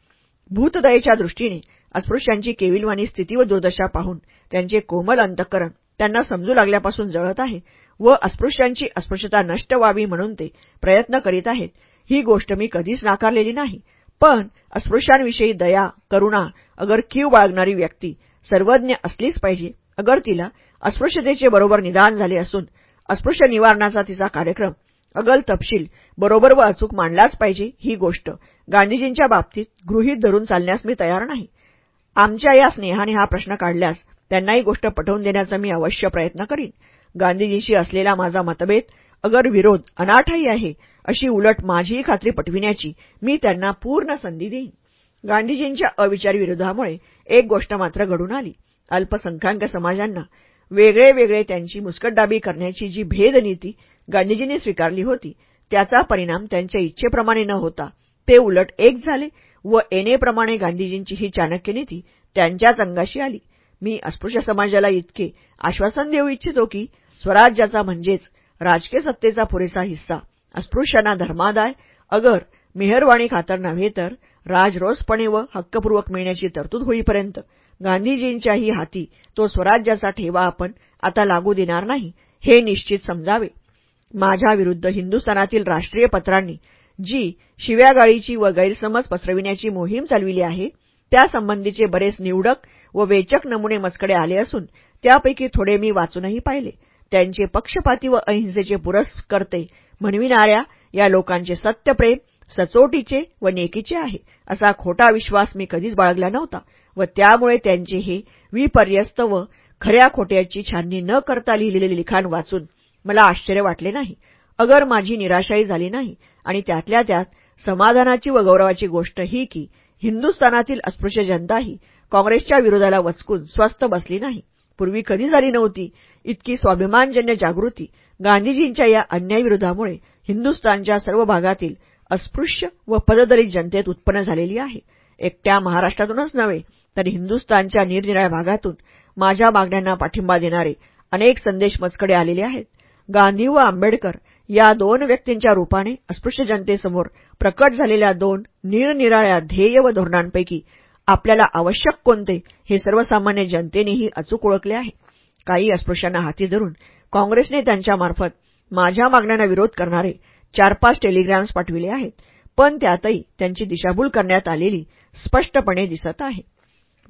भूतदयेच्या दृष्टीने अस्पृश्यांची केविलवाणी स्थिती व दुर्दशा पाहून त्यांचे कोमल अंतःकरण त्यांना समजू लागल्यापासून जळत आहे व अस्पृश्यांची अस्पृश्यता नष्ट व्हावी म्हणून ते प्रयत्न करीत आहेत ही गोष्ट मी कधीच नाकारलेली नाही. पण अस्पृश्यांविषयी दया करुणा अगर कीव बाळगणारी व्यक्ती सर्वज्ञ असलीच पाहिजे. अगर तिला अस्पृश्यतेचे बरोबर निदान झाले असून अस्पृश्य निवारणाचा तिचा कार्यक्रम अगल तपशील बरोबर व अचूक मांडलाच पाहिजे ही गोष्ट गांधीजींच्या बाबतीत गृहीत धरून चालण्यास मी तयार नाही. आमच्या या स्नेहाने हा प्रश्न काढल्यास त्यांनाही गोष्ट पटवून देण्याचा मी अवश्य प्रयत्न करीन. गांधीजींशी असलेला माझा मतभेद अगर विरोध अनाठाई आहे अशी उलट माझीही खात्री पटविण्याची मी त्यांना पूर्ण संधी देईन. गांधीजींच्या अविचारी विरोधामुळे एक गोष्ट मात्र घडून आली. अल्पसंख्याक समाजांना वेगळे वेगळे त्यांची मुस्कटदाबी करण्याची जी भेदनीती गांधीजींनी स्वीकारली होती त्याचा परिणाम त्यांच्या इच्छेप्रमाणे न होता ते उलट एक झाले व एनेप्रमाणे गांधीजींची ही चाणक्य नीती त्यांच्याच अंगाशी आली. मी अस्पृश्य समाजाला इतके आश्वासन देऊ इच्छितो की स्वराज्याचा म्हणजेच राजकीय सत्तेचा पुरेसा हिस्सा. अस्पृश्यांना धर्मादाय. अगर मेहरवाणी खातर नव्हे तर राजरोसपणे व हक्कपूर्वक मिळण्याची तरतूद होईपर्यंत गांधीजींच्याही हाती तो स्वराज्याचा ठेवा आपण आता लागू देणार नाही हे निश्चित समजावे. माझ्या विरुद्ध हिंदुस्थानातील राष्ट्रीय पत्रांनी जी शिव्यागाळीची व गैरसमज पसरविण्याची मोहीम चालविली आहे त्यासंबंधीचे बरेच निवडक व वेचक नमुने मस्कडे आले असून त्यापैकी थोडे मी वाचूनही पाहिले. त्यांचे पक्षपाती व अहिंसेचे पुरस्कर्ते म्हणविणाऱ्या या लोकांचे सत्यप्रेम सचोटीचे व नेकीचे आहे असा खोटा विश्वास मी कधीच बाळगला नव्हता व त्यामुळे त्यांचे हे विपर्यस्त व खऱ्या खोट्याची छाननी न करता लिहिलेले लिखाण वाचून मला आश्चर्य वाटले नाही. अगर माझी निराशाही झाली नाही आणि त्यातल्या त्यात समाधानाची व गौरवाची गोष्ट ही की हिंदुस्थानातील अस्पृश्य जनताही काँग्रेसच्या विरोधाला वचकून स्वस्थ बसली नाही. पूर्वी कधी झाली नव्हती. इतकी स्वाभिमानजन्य जागृती गांधीजींच्या या अन्यायविरोधामुळे हिंदुस्थानच्या सर्व भागातील अस्पृश्य व पददलित जनतेत उत्पन्न झालेली आहे. एकट्या महाराष्ट्रातूनच नव्हे तर हिंदुस्थानच्या निरनिराळ्या भागातून माझ्या मागण्यांना पाठिंबा देणारे अनेक संदेश मजकडे आलेले आहेत. गांधी व आंबेडकर या दोन व्यक्तींच्या रूपाने अस्पृश्य जनतेसमोर प्रकट झालेल्या दोन निरनिराळ्या ध्येय व धोरणांपैकी आपल्याला आवश्यक कोणते हे सर्वसामान्य जनतेनेही अचूक ओळखले आहे. काही अस्पृश्यांना हाती धरून काँग्रेसने त्यांच्यामार्फत माझ्या मागण्यांना विरोध करणारे चार पाच टेलिग्राम्स पाठविले आहेत पण त्यातही त्यांची दिशाभूल करण्यात आलेली स्पष्टपणे दिसत आहे.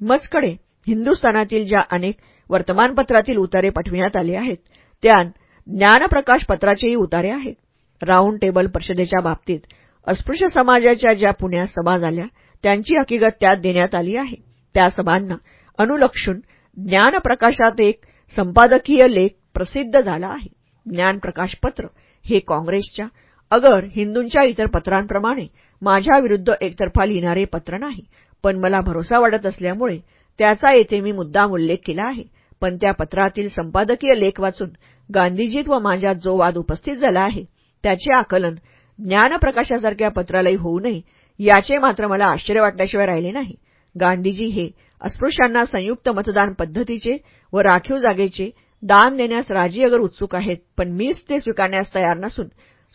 मजकडे हिंदुस्थानातील ज्या अनेक वर्तमानपत्रातील उतारे पाठविण्यात आले आहेत त्या ज्ञानप्रकाश पत्राचेही उतारे आहेत. राऊंड टेबल परिषदेच्या बाबतीत अस्पृश्य समाजाच्या ज्या पुण्यात सभा झाल्या त्यांची हकीकत त्यात देण्यात आली आहे. त्या सभांना अनुलक्षून ज्ञानप्रकाशात एक संपादकीय लेख प्रसिद्ध झाला आहे. ज्ञानप्रकाश पत्र हे काँग्रेसच्या अगर हिंदूंच्या इतर पत्रांप्रमाणे माझ्याविरुद्ध एकतर्फा लिहिणारे पत्र नाही पण मला भरोसा वाटत असल्यामुळे त्याचा येथे मी मुद्दाम उल्लेख केला आहे. पण त्या पत्रातील संपादकीय लेख वाचून गांधीजीत व माझ्यात जो वाद उपस्थित झाला आहे त्याचे आकलन ज्ञानप्रकाशासारख्या पत्रालाही होऊ नये याचे मात्र मला आश्चर्य वाटल्याशिवाय राहिले नाही. गांधीजी हे अस्पृश्यांना संयुक्त मतदान पद्धतीचे व राखीव जागेचे दान देण्यास राजी अगर उत्सुक आहेत पण मीच ते स्वीकारण्यास तयार नसून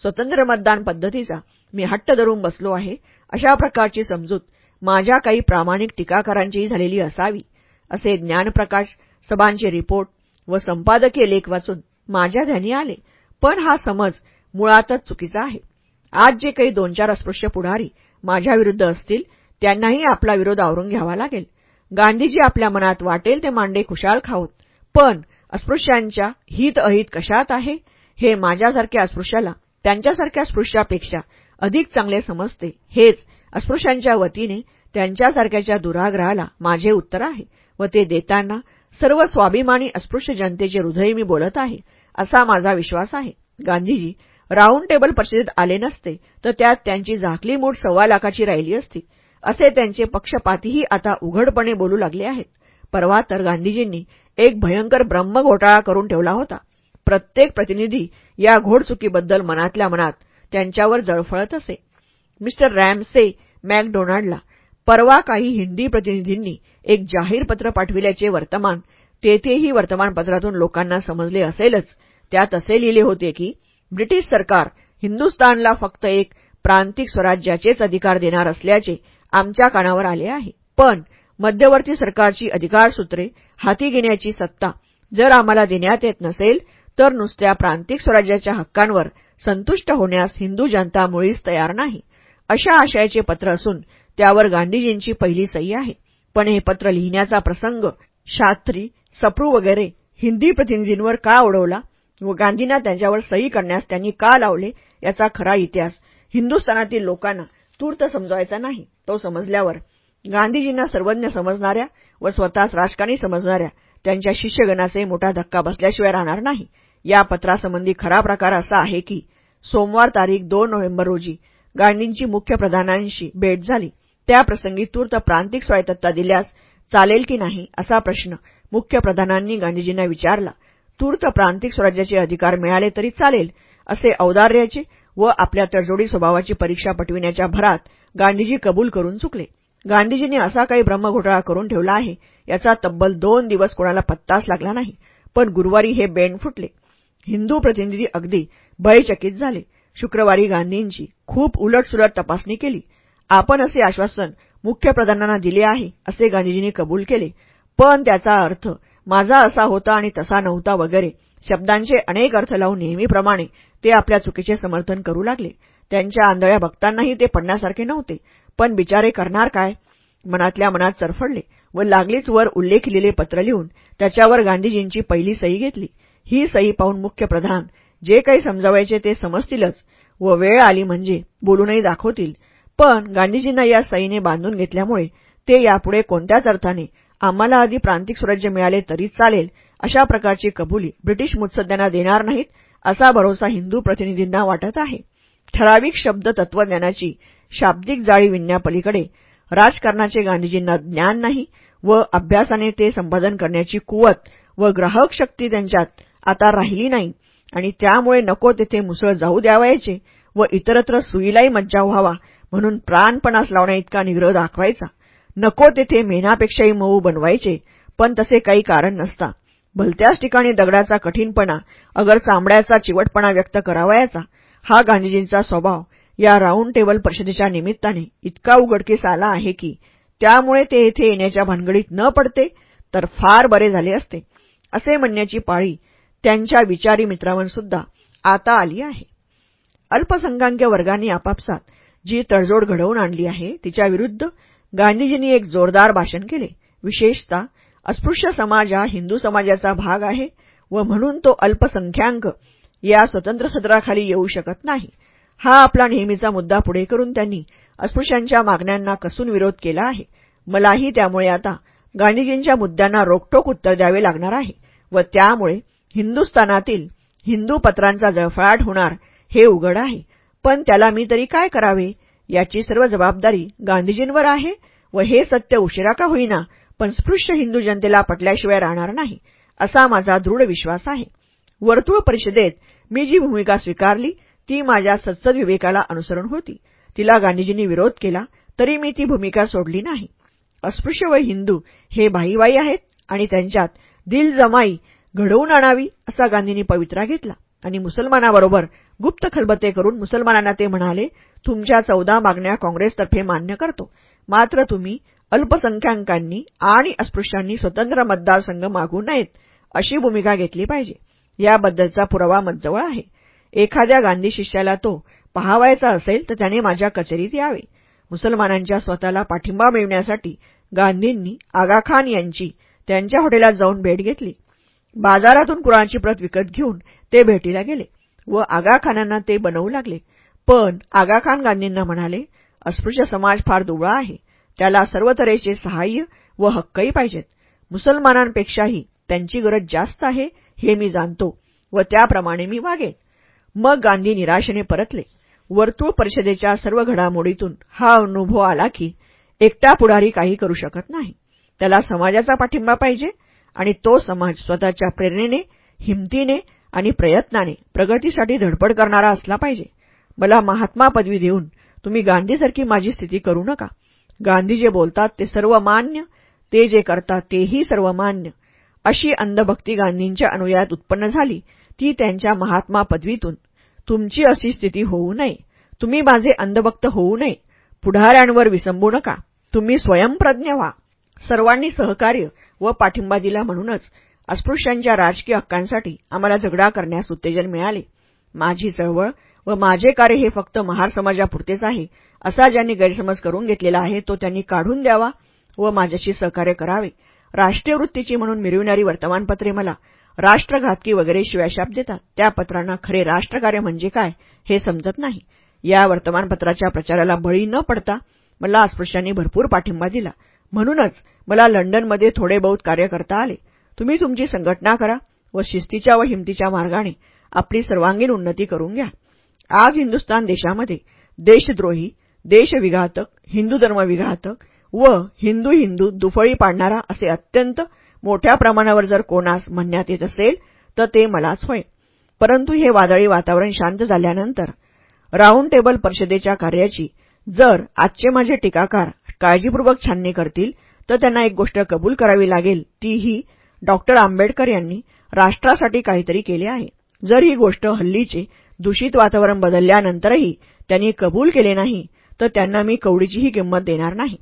स्वतंत्र मतदान पद्धतीचा मी हट्ट धरून बसलो आहे अशा प्रकारची समजूत माझ्या काही प्रामाणिक टीकाकारांचीही झालेली असावी असे ज्ञानप्रकाश सभांचे रिपोर्ट व संपादकीय लेख वाचून माझ्या ध्यानी आले. पण हा समज मुळातच चुकीचा आहे. आज जे काही दोन चार अस्पृश्य पुढारी माझ्याविरुद्ध असतील त्यांनाही आपला विरोध आवरून घ्यावा लागेल. गांधीजी आपल्या मनात वाटेल ते मांडे खुशाल खाऊत. पण अस्पृश्यांच्या हित अहित कशात आहे? हे माझ्यासारख्या अस्पृश्याला त्यांच्यासारख्या स्पृश्यापेक्षा अधिक चांगले समजते. हेच अस्पृश्यांच्या वतीने त्यांच्यासारख्याच्या दुराग्रहाला माझे उत्तर आहे व ते देताना सर्व स्वाभिमानी अस्पृश्य जनतेचे हृदय मी बोलत आहे असा माझा विश्वास आहे. गांधीजी राऊंड टेबल परिषदेत आले नसते तर त्यात त्यांची झाकली मूठ सव्वा लाखाची राहिली असती. असे त्यांचे पक्षपातीही आता उघडपणे बोलू लागले आहेत. परवा तर गांधीजींनी एक भयंकर ब्रह्म घोटाळा करून ठेवला होता. प्रत्येक प्रतिनिधी या घोडचुकीबद्दल मनातल्या मनात त्यांच्यावर जळफळत असे. मिस्टर रॅमसे मॅकडोनाल्डला परवा काही हिंदी प्रतिनिधींनी एक जाहीर पत्र पाठविल्याचे वर्तमान तेथेही वर्तमानपत्रातून लोकांना समजले असेलच. त्यात असे लिहिले होते की ब्रिटिश सरकार हिंदुस्थानला फक्त एक प्रांतिक स्वराज्याचेच अधिकार देणार असल्याचे आमच्या कानावर आले आहे. पण मध्यवर्ती सरकारची अधिकारसूत्रे हाती घेण्याची सत्ता जर आम्हाला देण्यात येत नसेल तर नुसत्या प्रांतिक स्वराज्याच्या हक्कांवर संतुष्ट होण्यास हिंदू जनता मुळीच तयार नाही. अशा आशयाचे पत्र असून त्यावर गांधीजींची पहिली सही आहे. पण हे पत्र लिहिण्याचा प्रसंग शास्त्री सप्रू वगैरे हिंदी प्रतिनिधींवर का ओढवला व गांधींना त्यांच्यावर सही करण्यास त्यांनी का लावले याचा खरा इतिहास हिंदुस्थानातील लोकांना तूर्त समजवायचा नाही. तो समजल्यावर गांधीजींना सर्वज्ञ समजणाऱ्या व स्वतःच राजकारणी समजणाऱ्या त्यांच्या शिष्यगणाचे मोठा धक्का बसल्याशिवाय राहणार नाही. या पत्रासंबंधी खरा प्रकार असा आहे की सोमवार तारीख दोन नोव्हेंबर रोजी गांधींची मुख्य प्रधानांशी भेट झाली. त्याप्रसंगी तूर्त प्रांतिक स्वायत्तता दिल्यास चालेल की नाही असा प्रश्न मुख्य प्रधानांनी गांधीजींना विचारला. तूर्त प्रांतिक स्वराज्याचे अधिकार मिळाले तरी चालेल असे औदार्याचे व आपल्या तडजोडी स्वभावाची परीक्षा पटविण्याच्या भरात गांधीजी कबूल करून चुकले. गांधीजींनी असा काही ब्रह्मघोटाळा करून ठेवला आहे याचा तब्बल दोन दिवस कोणाला पत्ताच लागला नाही पण गुरुवारी हे बेंड फुटले. हिंदू प्रतिनिधी अगदी भयचकित झाले. शुक्रवारी गांधींची खूप उलटसुलट तपासणी केली. आपण असे आश्वासन मुख्य प्रधानांना दिले आहे असे गांधीजींनी कबूल केले. पण त्याचा अर्थ माझा असा होता आणि तसा नव्हता वगैरे. शब्दांचे अनेक अर्थ लावून नेहमीप्रमाणे ते आपल्या चुकीचे समर्थन करू लागले. त्यांच्या आंधळ्या भक्तांनाही ते पडण्यासारखे नव्हते. पण बिचारे करणार काय? मनातल्या मनात चरफडले व लागलीच वर उल्लेखिलेले पत्र लिहून त्याच्यावर गांधीजींची पहिली सही घेतली. ही सही पाहून मुख्य प्रधान जे काही समजावायचे ते समजतीलच व वेळ आली म्हणजे बोलूनही दाखवतील. पण गांधीजींना या सईने बांधून घेतल्यामुळे ते यापुढे कोणत्याच अर्थाने आम्हाला आधी प्रांतिक स्वराज्य मिळाले तरी चालेल. अशा प्रकारची कबुली ब्रिटिश मुत्सद्यांना देणार नाहीत असा भरोसा हिंदू प्रतिनिधींना वाटत आहे. ठराविक शब्द तत्वज्ञानाची शाब्दिक जाळी विणण्यापलीकडे राजकारणाचे गांधीजींना ज्ञान नाही व अभ्यासाने ते संपादन करण्याची कुवत व ग्राहक शक्ती त्यांच्यात आता राहिली नाही आणि त्यामुळे नको तेथे मुसळ जाऊ द्यावायचे व इतरत्र सुईलाही मज्जाव व्हावा म्हणून प्राणपणास लावण्याइतका निग्रह दाखवायचा. नको तेथे मेनापेक्षाही मऊ बनवायचे पण तसे काही कारण नसता. भलत्याच ठिकाणी दगडाचा कठीणपणा अगर चांबड्याचा चिवटपणा व्यक्त करावयाचा हा गांधीजींचा स्वभाव या राऊंड टेबल परिषदेच्या निमित्ताने इतका उघडकीस आला आहे की त्यामुळे ते येथे येण्याच्या भानगडीत न पडते तर फार बरे झाले असते. असे म्हणण्याची पाळी त्यांच्या विचारी मित्रांवरसुद्धा आता आली आहे. अल्पसंख्याक वर्गांनी आपापसात जी तडजोड घडवून आणली आहे तिच्याविरुद्ध गांधीजींनी एक जोरदार भाषण केले. विशेषतः अस्पृश्य समाज हा हिंदू समाजाचा भाग आहे व म्हणून तो अल्पसंख्याक या स्वतंत्र सदराखाली येऊ शकत नाही. हा आपला नेहमीचा मुद्दा पुढे करून त्यांनी अस्पृश्यांच्या मागण्यांना कसून विरोध केला आहे. मलाही त्यामुळे आता गांधीजींच्या मुद्द्यांना रोखटोक उत्तर द्यावे लागणार आहे व त्यामुळे हिंदुस्थानातील हिंदू पत्रांचा जळफळाट होणार हे उघड आहे. पण त्याला मी तरी काय करावे? याची सर्व जबाबदारी गांधीजींवर आहे व हे सत्य उशिरा का होईना पण स्पृश्य हिंदू जनतेला पटल्याशिवाय राहणार नाही असा माझा दृढ विश्वास आहे. वर्तुळ परिषदेत मी जी भूमिका स्वीकारली ती माझ्या सत्सद विवेकाला अनुसरण होती. तिला गांधीजींनी विरोध केला तरी मी ती भूमिका सोडली नाही. अस्पृश्य व हिंदू हे भाईवाई आहेत आणि त्यांच्यात दिलजमाई घडवून आणावी असा गांधींनी पवित्रा घेतला. आणि मुसलमानाबरोबर गुप्त खलबते करून मुसलमानांना ते म्हणाले तुमच्या चौदा मागण्या काँग्रेसतर्फे मान्य करतो. मात्र तुम्ही अल्पसंख्याकांनी आणि अस्पृश्यांनी स्वतंत्र मतदारसंघ मागू नयेत अशी भूमिका घेतली पाहिजे. याबद्दलचा पुरावा मजजवळ आहे. एखाद्या गांधी शिष्याला तो पहावायचा असेल तर त्याने माझ्या कचेरीत यावे. मुसलमानांच्या स्वतःला पाठिंबा मिळवण्यासाठी गांधींनी आगाखान यांची त्यांच्या हॉटेलात जाऊन भेट घेतली. बाजारातून कुराणची प्रत विकत घेऊन ते भेटीला गेले व आगाखानांना ते बनवू लागले. पण आगाखान गांधींना म्हणाले अस्पृश्य समाज फार दुबळा आहे. त्याला सर्व तऱ्हेचे सहाय्य व हक्कही पाहिजेत. मुसलमानांपेक्षाही त्यांची गरज जास्त आहे हे मी जाणतो व त्याप्रमाणे मी वागेन. मग गांधी निराशेने परतले. वर्तुळ परिषदेच्या सर्व घडामोडीतून हा अनुभव आला की एकटा पुढारी काही करू शकत नाही. त्याला समाजाचा पाठिंबा पाहिजे आणि तो समाज स्वतःच्या प्रेरणेने हिमतीने आणि प्रयत्नाने प्रगतीसाठी धडपड करणारा असला पाहिजे. मला महात्मा पदवी देऊन तुम्ही गांधीसारखी माझी स्थिती करू नका. गांधी जे बोलतात ते सर्व मान्य ते जे करतात तेही सर्व मान्य अशी अंधभक्ती गांधींच्या अनुयायात उत्पन्न झाली ती त्यांच्या महात्मा पदवीतून. तुमची अशी स्थिती होऊ नये. तुम्ही माझे अंधभक्त होऊ नये. पुढाऱ्यांवर विसंबू नका. तुम्ही स्वयंप्रज्ञ व्हा. सर्वांनी सहकार्य व पाठिंबा दिला म्हणूनच अस्पृश्यांच्या राजकीय हक्कांसाठी आम्हाला झगडा करण्यास उत्तेजन मिळाले. माझी चळवळ व माझे कार्य हे फक्त महार समाजापुरतेच आहे असा ज्यांनी गैरसमज करून घेतलेला आहे तो त्यांनी काढून द्यावा व माझ्याशी सहकार्य करावे. राष्ट्रीय वृत्तीची म्हणून मिरविणारी वर्तमानपत्रे मला राष्ट्रघातकी वगैरे शिवाशाप देतात. त्या पत्रांना खरे राष्ट्रकार्य म्हणजे काय हे समजत नाही. या वर्तमानपत्राच्या प्रचाराला बळी न पडता मला अस्पृश्यांनी भरपूर पाठिंबा दिला. म्हणूनच मला लंडनमध्ये थोडे बहुत कार्य करता आले. तुम्ही तुमची संघटना करा व शिस्तीच्या व हिमतीच्या मार्गाने आपली सर्वांगीण उन्नती करून घ्या. आज हिंदुस्तान देशामध्ये देशद्रोही देशविघातक हिंदू धर्मविघातक व हिंदू हिंदू दुफळी पाडणारा असे अत्यंत मोठ्या प्रमाणावर जर कोणास म्हणण्यात येत असेल तर ते मलाच होय. परंतु हे वादळी वातावरण शांत झाल्यानंतर राऊंड टेबल परिषदेच्या कार्याची जर आजचे माझे टीकाकार काळजीपूर्वक छाननी करतील तर त्यांना एक गोष्ट कबूल करावी लागेल ती ही डॉक्टर आंबेडकर यांनी राष्ट्रासाठी काहीतरी केले आहे. जर ही गोष्ट हल्लीचे दूषित वातावरण बदलल्यानंतरही त्यांनी कबूल केले नाही तर त्यांना मी कवडीचीही किंमत देणार नाही.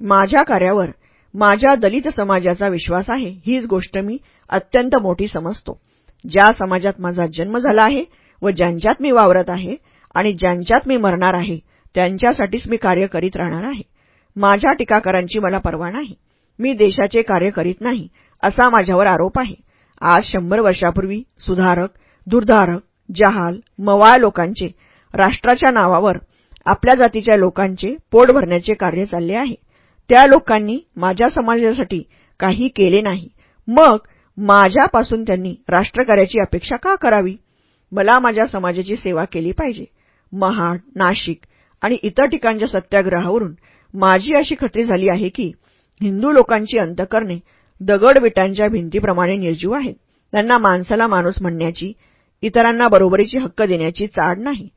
माझ्या कार्यावर माझ्या दलित समाजाचा विश्वास आहे हीच गोष्ट मी अत्यंत मोठी समजतो. ज्या समाजात माझा जन्म झाला आहे व ज्यांच्यात मी वावरत आहे आणि ज्यांच्यात मी मरणार आहे त्यांच्यासाठीच मी कार्य करीत राहणार आहे. माझ्या टीकाकारांची मला पर्वा नाही. मी देशाचे कार्य करीत नाही असा माझ्यावर आरोप आहे. आज शंभर वर्षापूर्वी सुधारक दुर्धारक जहाल मवाळ लोकांचे राष्ट्राच्या नावावर आपल्या जातीच्या लोकांचे पोट भरण्याचे कार्य चालले आहे. त्या लोकांनी माझ्या समाजासाठी काही केले नाही. मग माझ्यापासून त्यांनी राष्ट्रकार्याची अपेक्षा का करावी? मला माझ्या समाजाची सेवा केली पाहिजे. महाड नाशिक आणि इतर ठिकाणच्या सत्याग्रहावरून माझी अशी खात्री झाली आहे की हिंदू लोकांची अंतकरणे दगडविटांच्या भिंतीप्रमाणे निर्जीव आहेत. त्यांना माणसाला माणूस म्हणण्याची इतरांना बरोबरीची हक्क देण्याची चाड नाही.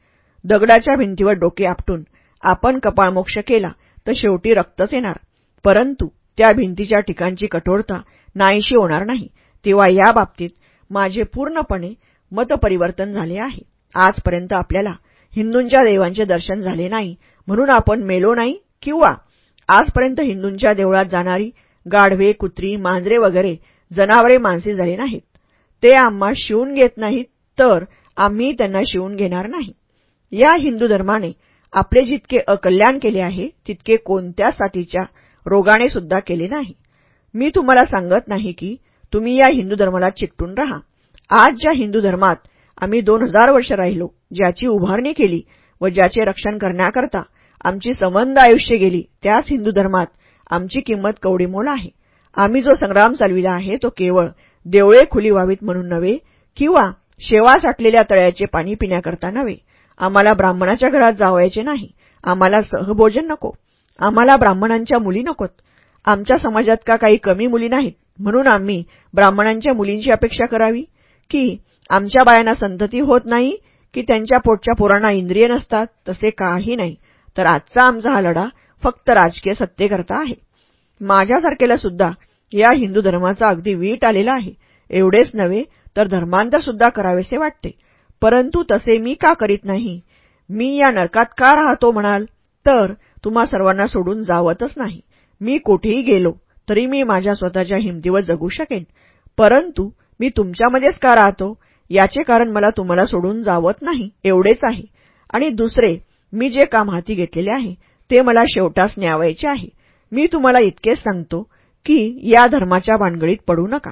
दगडाच्या भिंतीवर डोके आपटून आपण कपाळमोक्ष केला तर शेवटी रक्तच येणार. परंतु त्या भिंतीच्या ठिकाणची कठोरता नाहीशी होणार नाही. तेव्हा या बाबतीत माझे पूर्णपणे मतपरिवर्तन झाले आहे. आजपर्यंत आपल्याला हिंदूंच्या देवांचे दर्शन झाले नाही म्हणून आपण मेलो नाही. किंवा आजपर्यंत हिंदूंच्या देवळात जाणारी गाढवे कुत्री मांजरे वगैरे जनावरे माणसे झाली नाहीत. ते आम्हा शिवून घेत नाहीत तर आम्ही त्यांना शिवून घेणार नाही. या हिंदू धर्माने आपले जितके अकल्याण केले आहे तितके कोणत्या साथीच्या रोगाने सुद्धा केले नाही. मी तुम्हाला सांगत नाही की तुम्ही या हिंदू धर्माला चिकटून राहा. आज ज्या हिंदू धर्मात आम्ही दोन हजार वर्ष राहिलो ज्याची उभारणी केली व ज्याचे रक्षण करण्याकरता आमची संबंध आयुष्य गेली. त्याच हिंदू धर्मात आमची किंमत कवडीमोल आहे. आम्ही जो संग्राम चालविला आहे तो केवळ देवळे खुली व्हावीत म्हणून नव्हे किंवा शेवा साठलेल्या तळ्याचे पाणी पिण्याकरता नव्हे. आम्हाला ब्राह्मणाच्या घरात जावायचे नाही. आम्हाला सहभोजन नको. आम्हाला ब्राह्मणांच्या मुली नकोत. आमच्या समाजात का काही कमी मुली नाहीत? म्हणून आम्ही ब्राह्मणांच्या मुलींची अपेक्षा करावी? की आमच्या बायांना संतती होत नाही की त्यांच्या पोटच्या पोरांना इंद्रिय नसतात तसे काही नाही. तर आजचा आमचा हा लढा फक्त राजकीय सत्तेकरता आहे. माझ्यासारखेला सुद्धा या हिंदू धर्माचा अगदी वीट आलेला आहे. एवढेच नव्हे तर धर्मांतर सुद्धा करावेसे वाटते. परंतु तसे मी का करीत नाही? मी या नरकात का राहतो म्हणाल? तर तुम्हा सर्वांना सोडून जावतच नाही. मी कुठेही गेलो तरी मी माझ्या स्वतःच्या हिमतीवर जगू शकेन. परंतु मी तुमच्यामध्येच का राहतो? याचे कारण मला तुम्हाला सोडून जावत नाही. एवढेच आहे. आणि दुसरे मी जे काम हाती घेतलेले आहे ते मला शेवटास न्यावायचे आहे. मी तुम्हाला इतकेच सांगतो की या धर्माच्या भानगडीत पडू नका.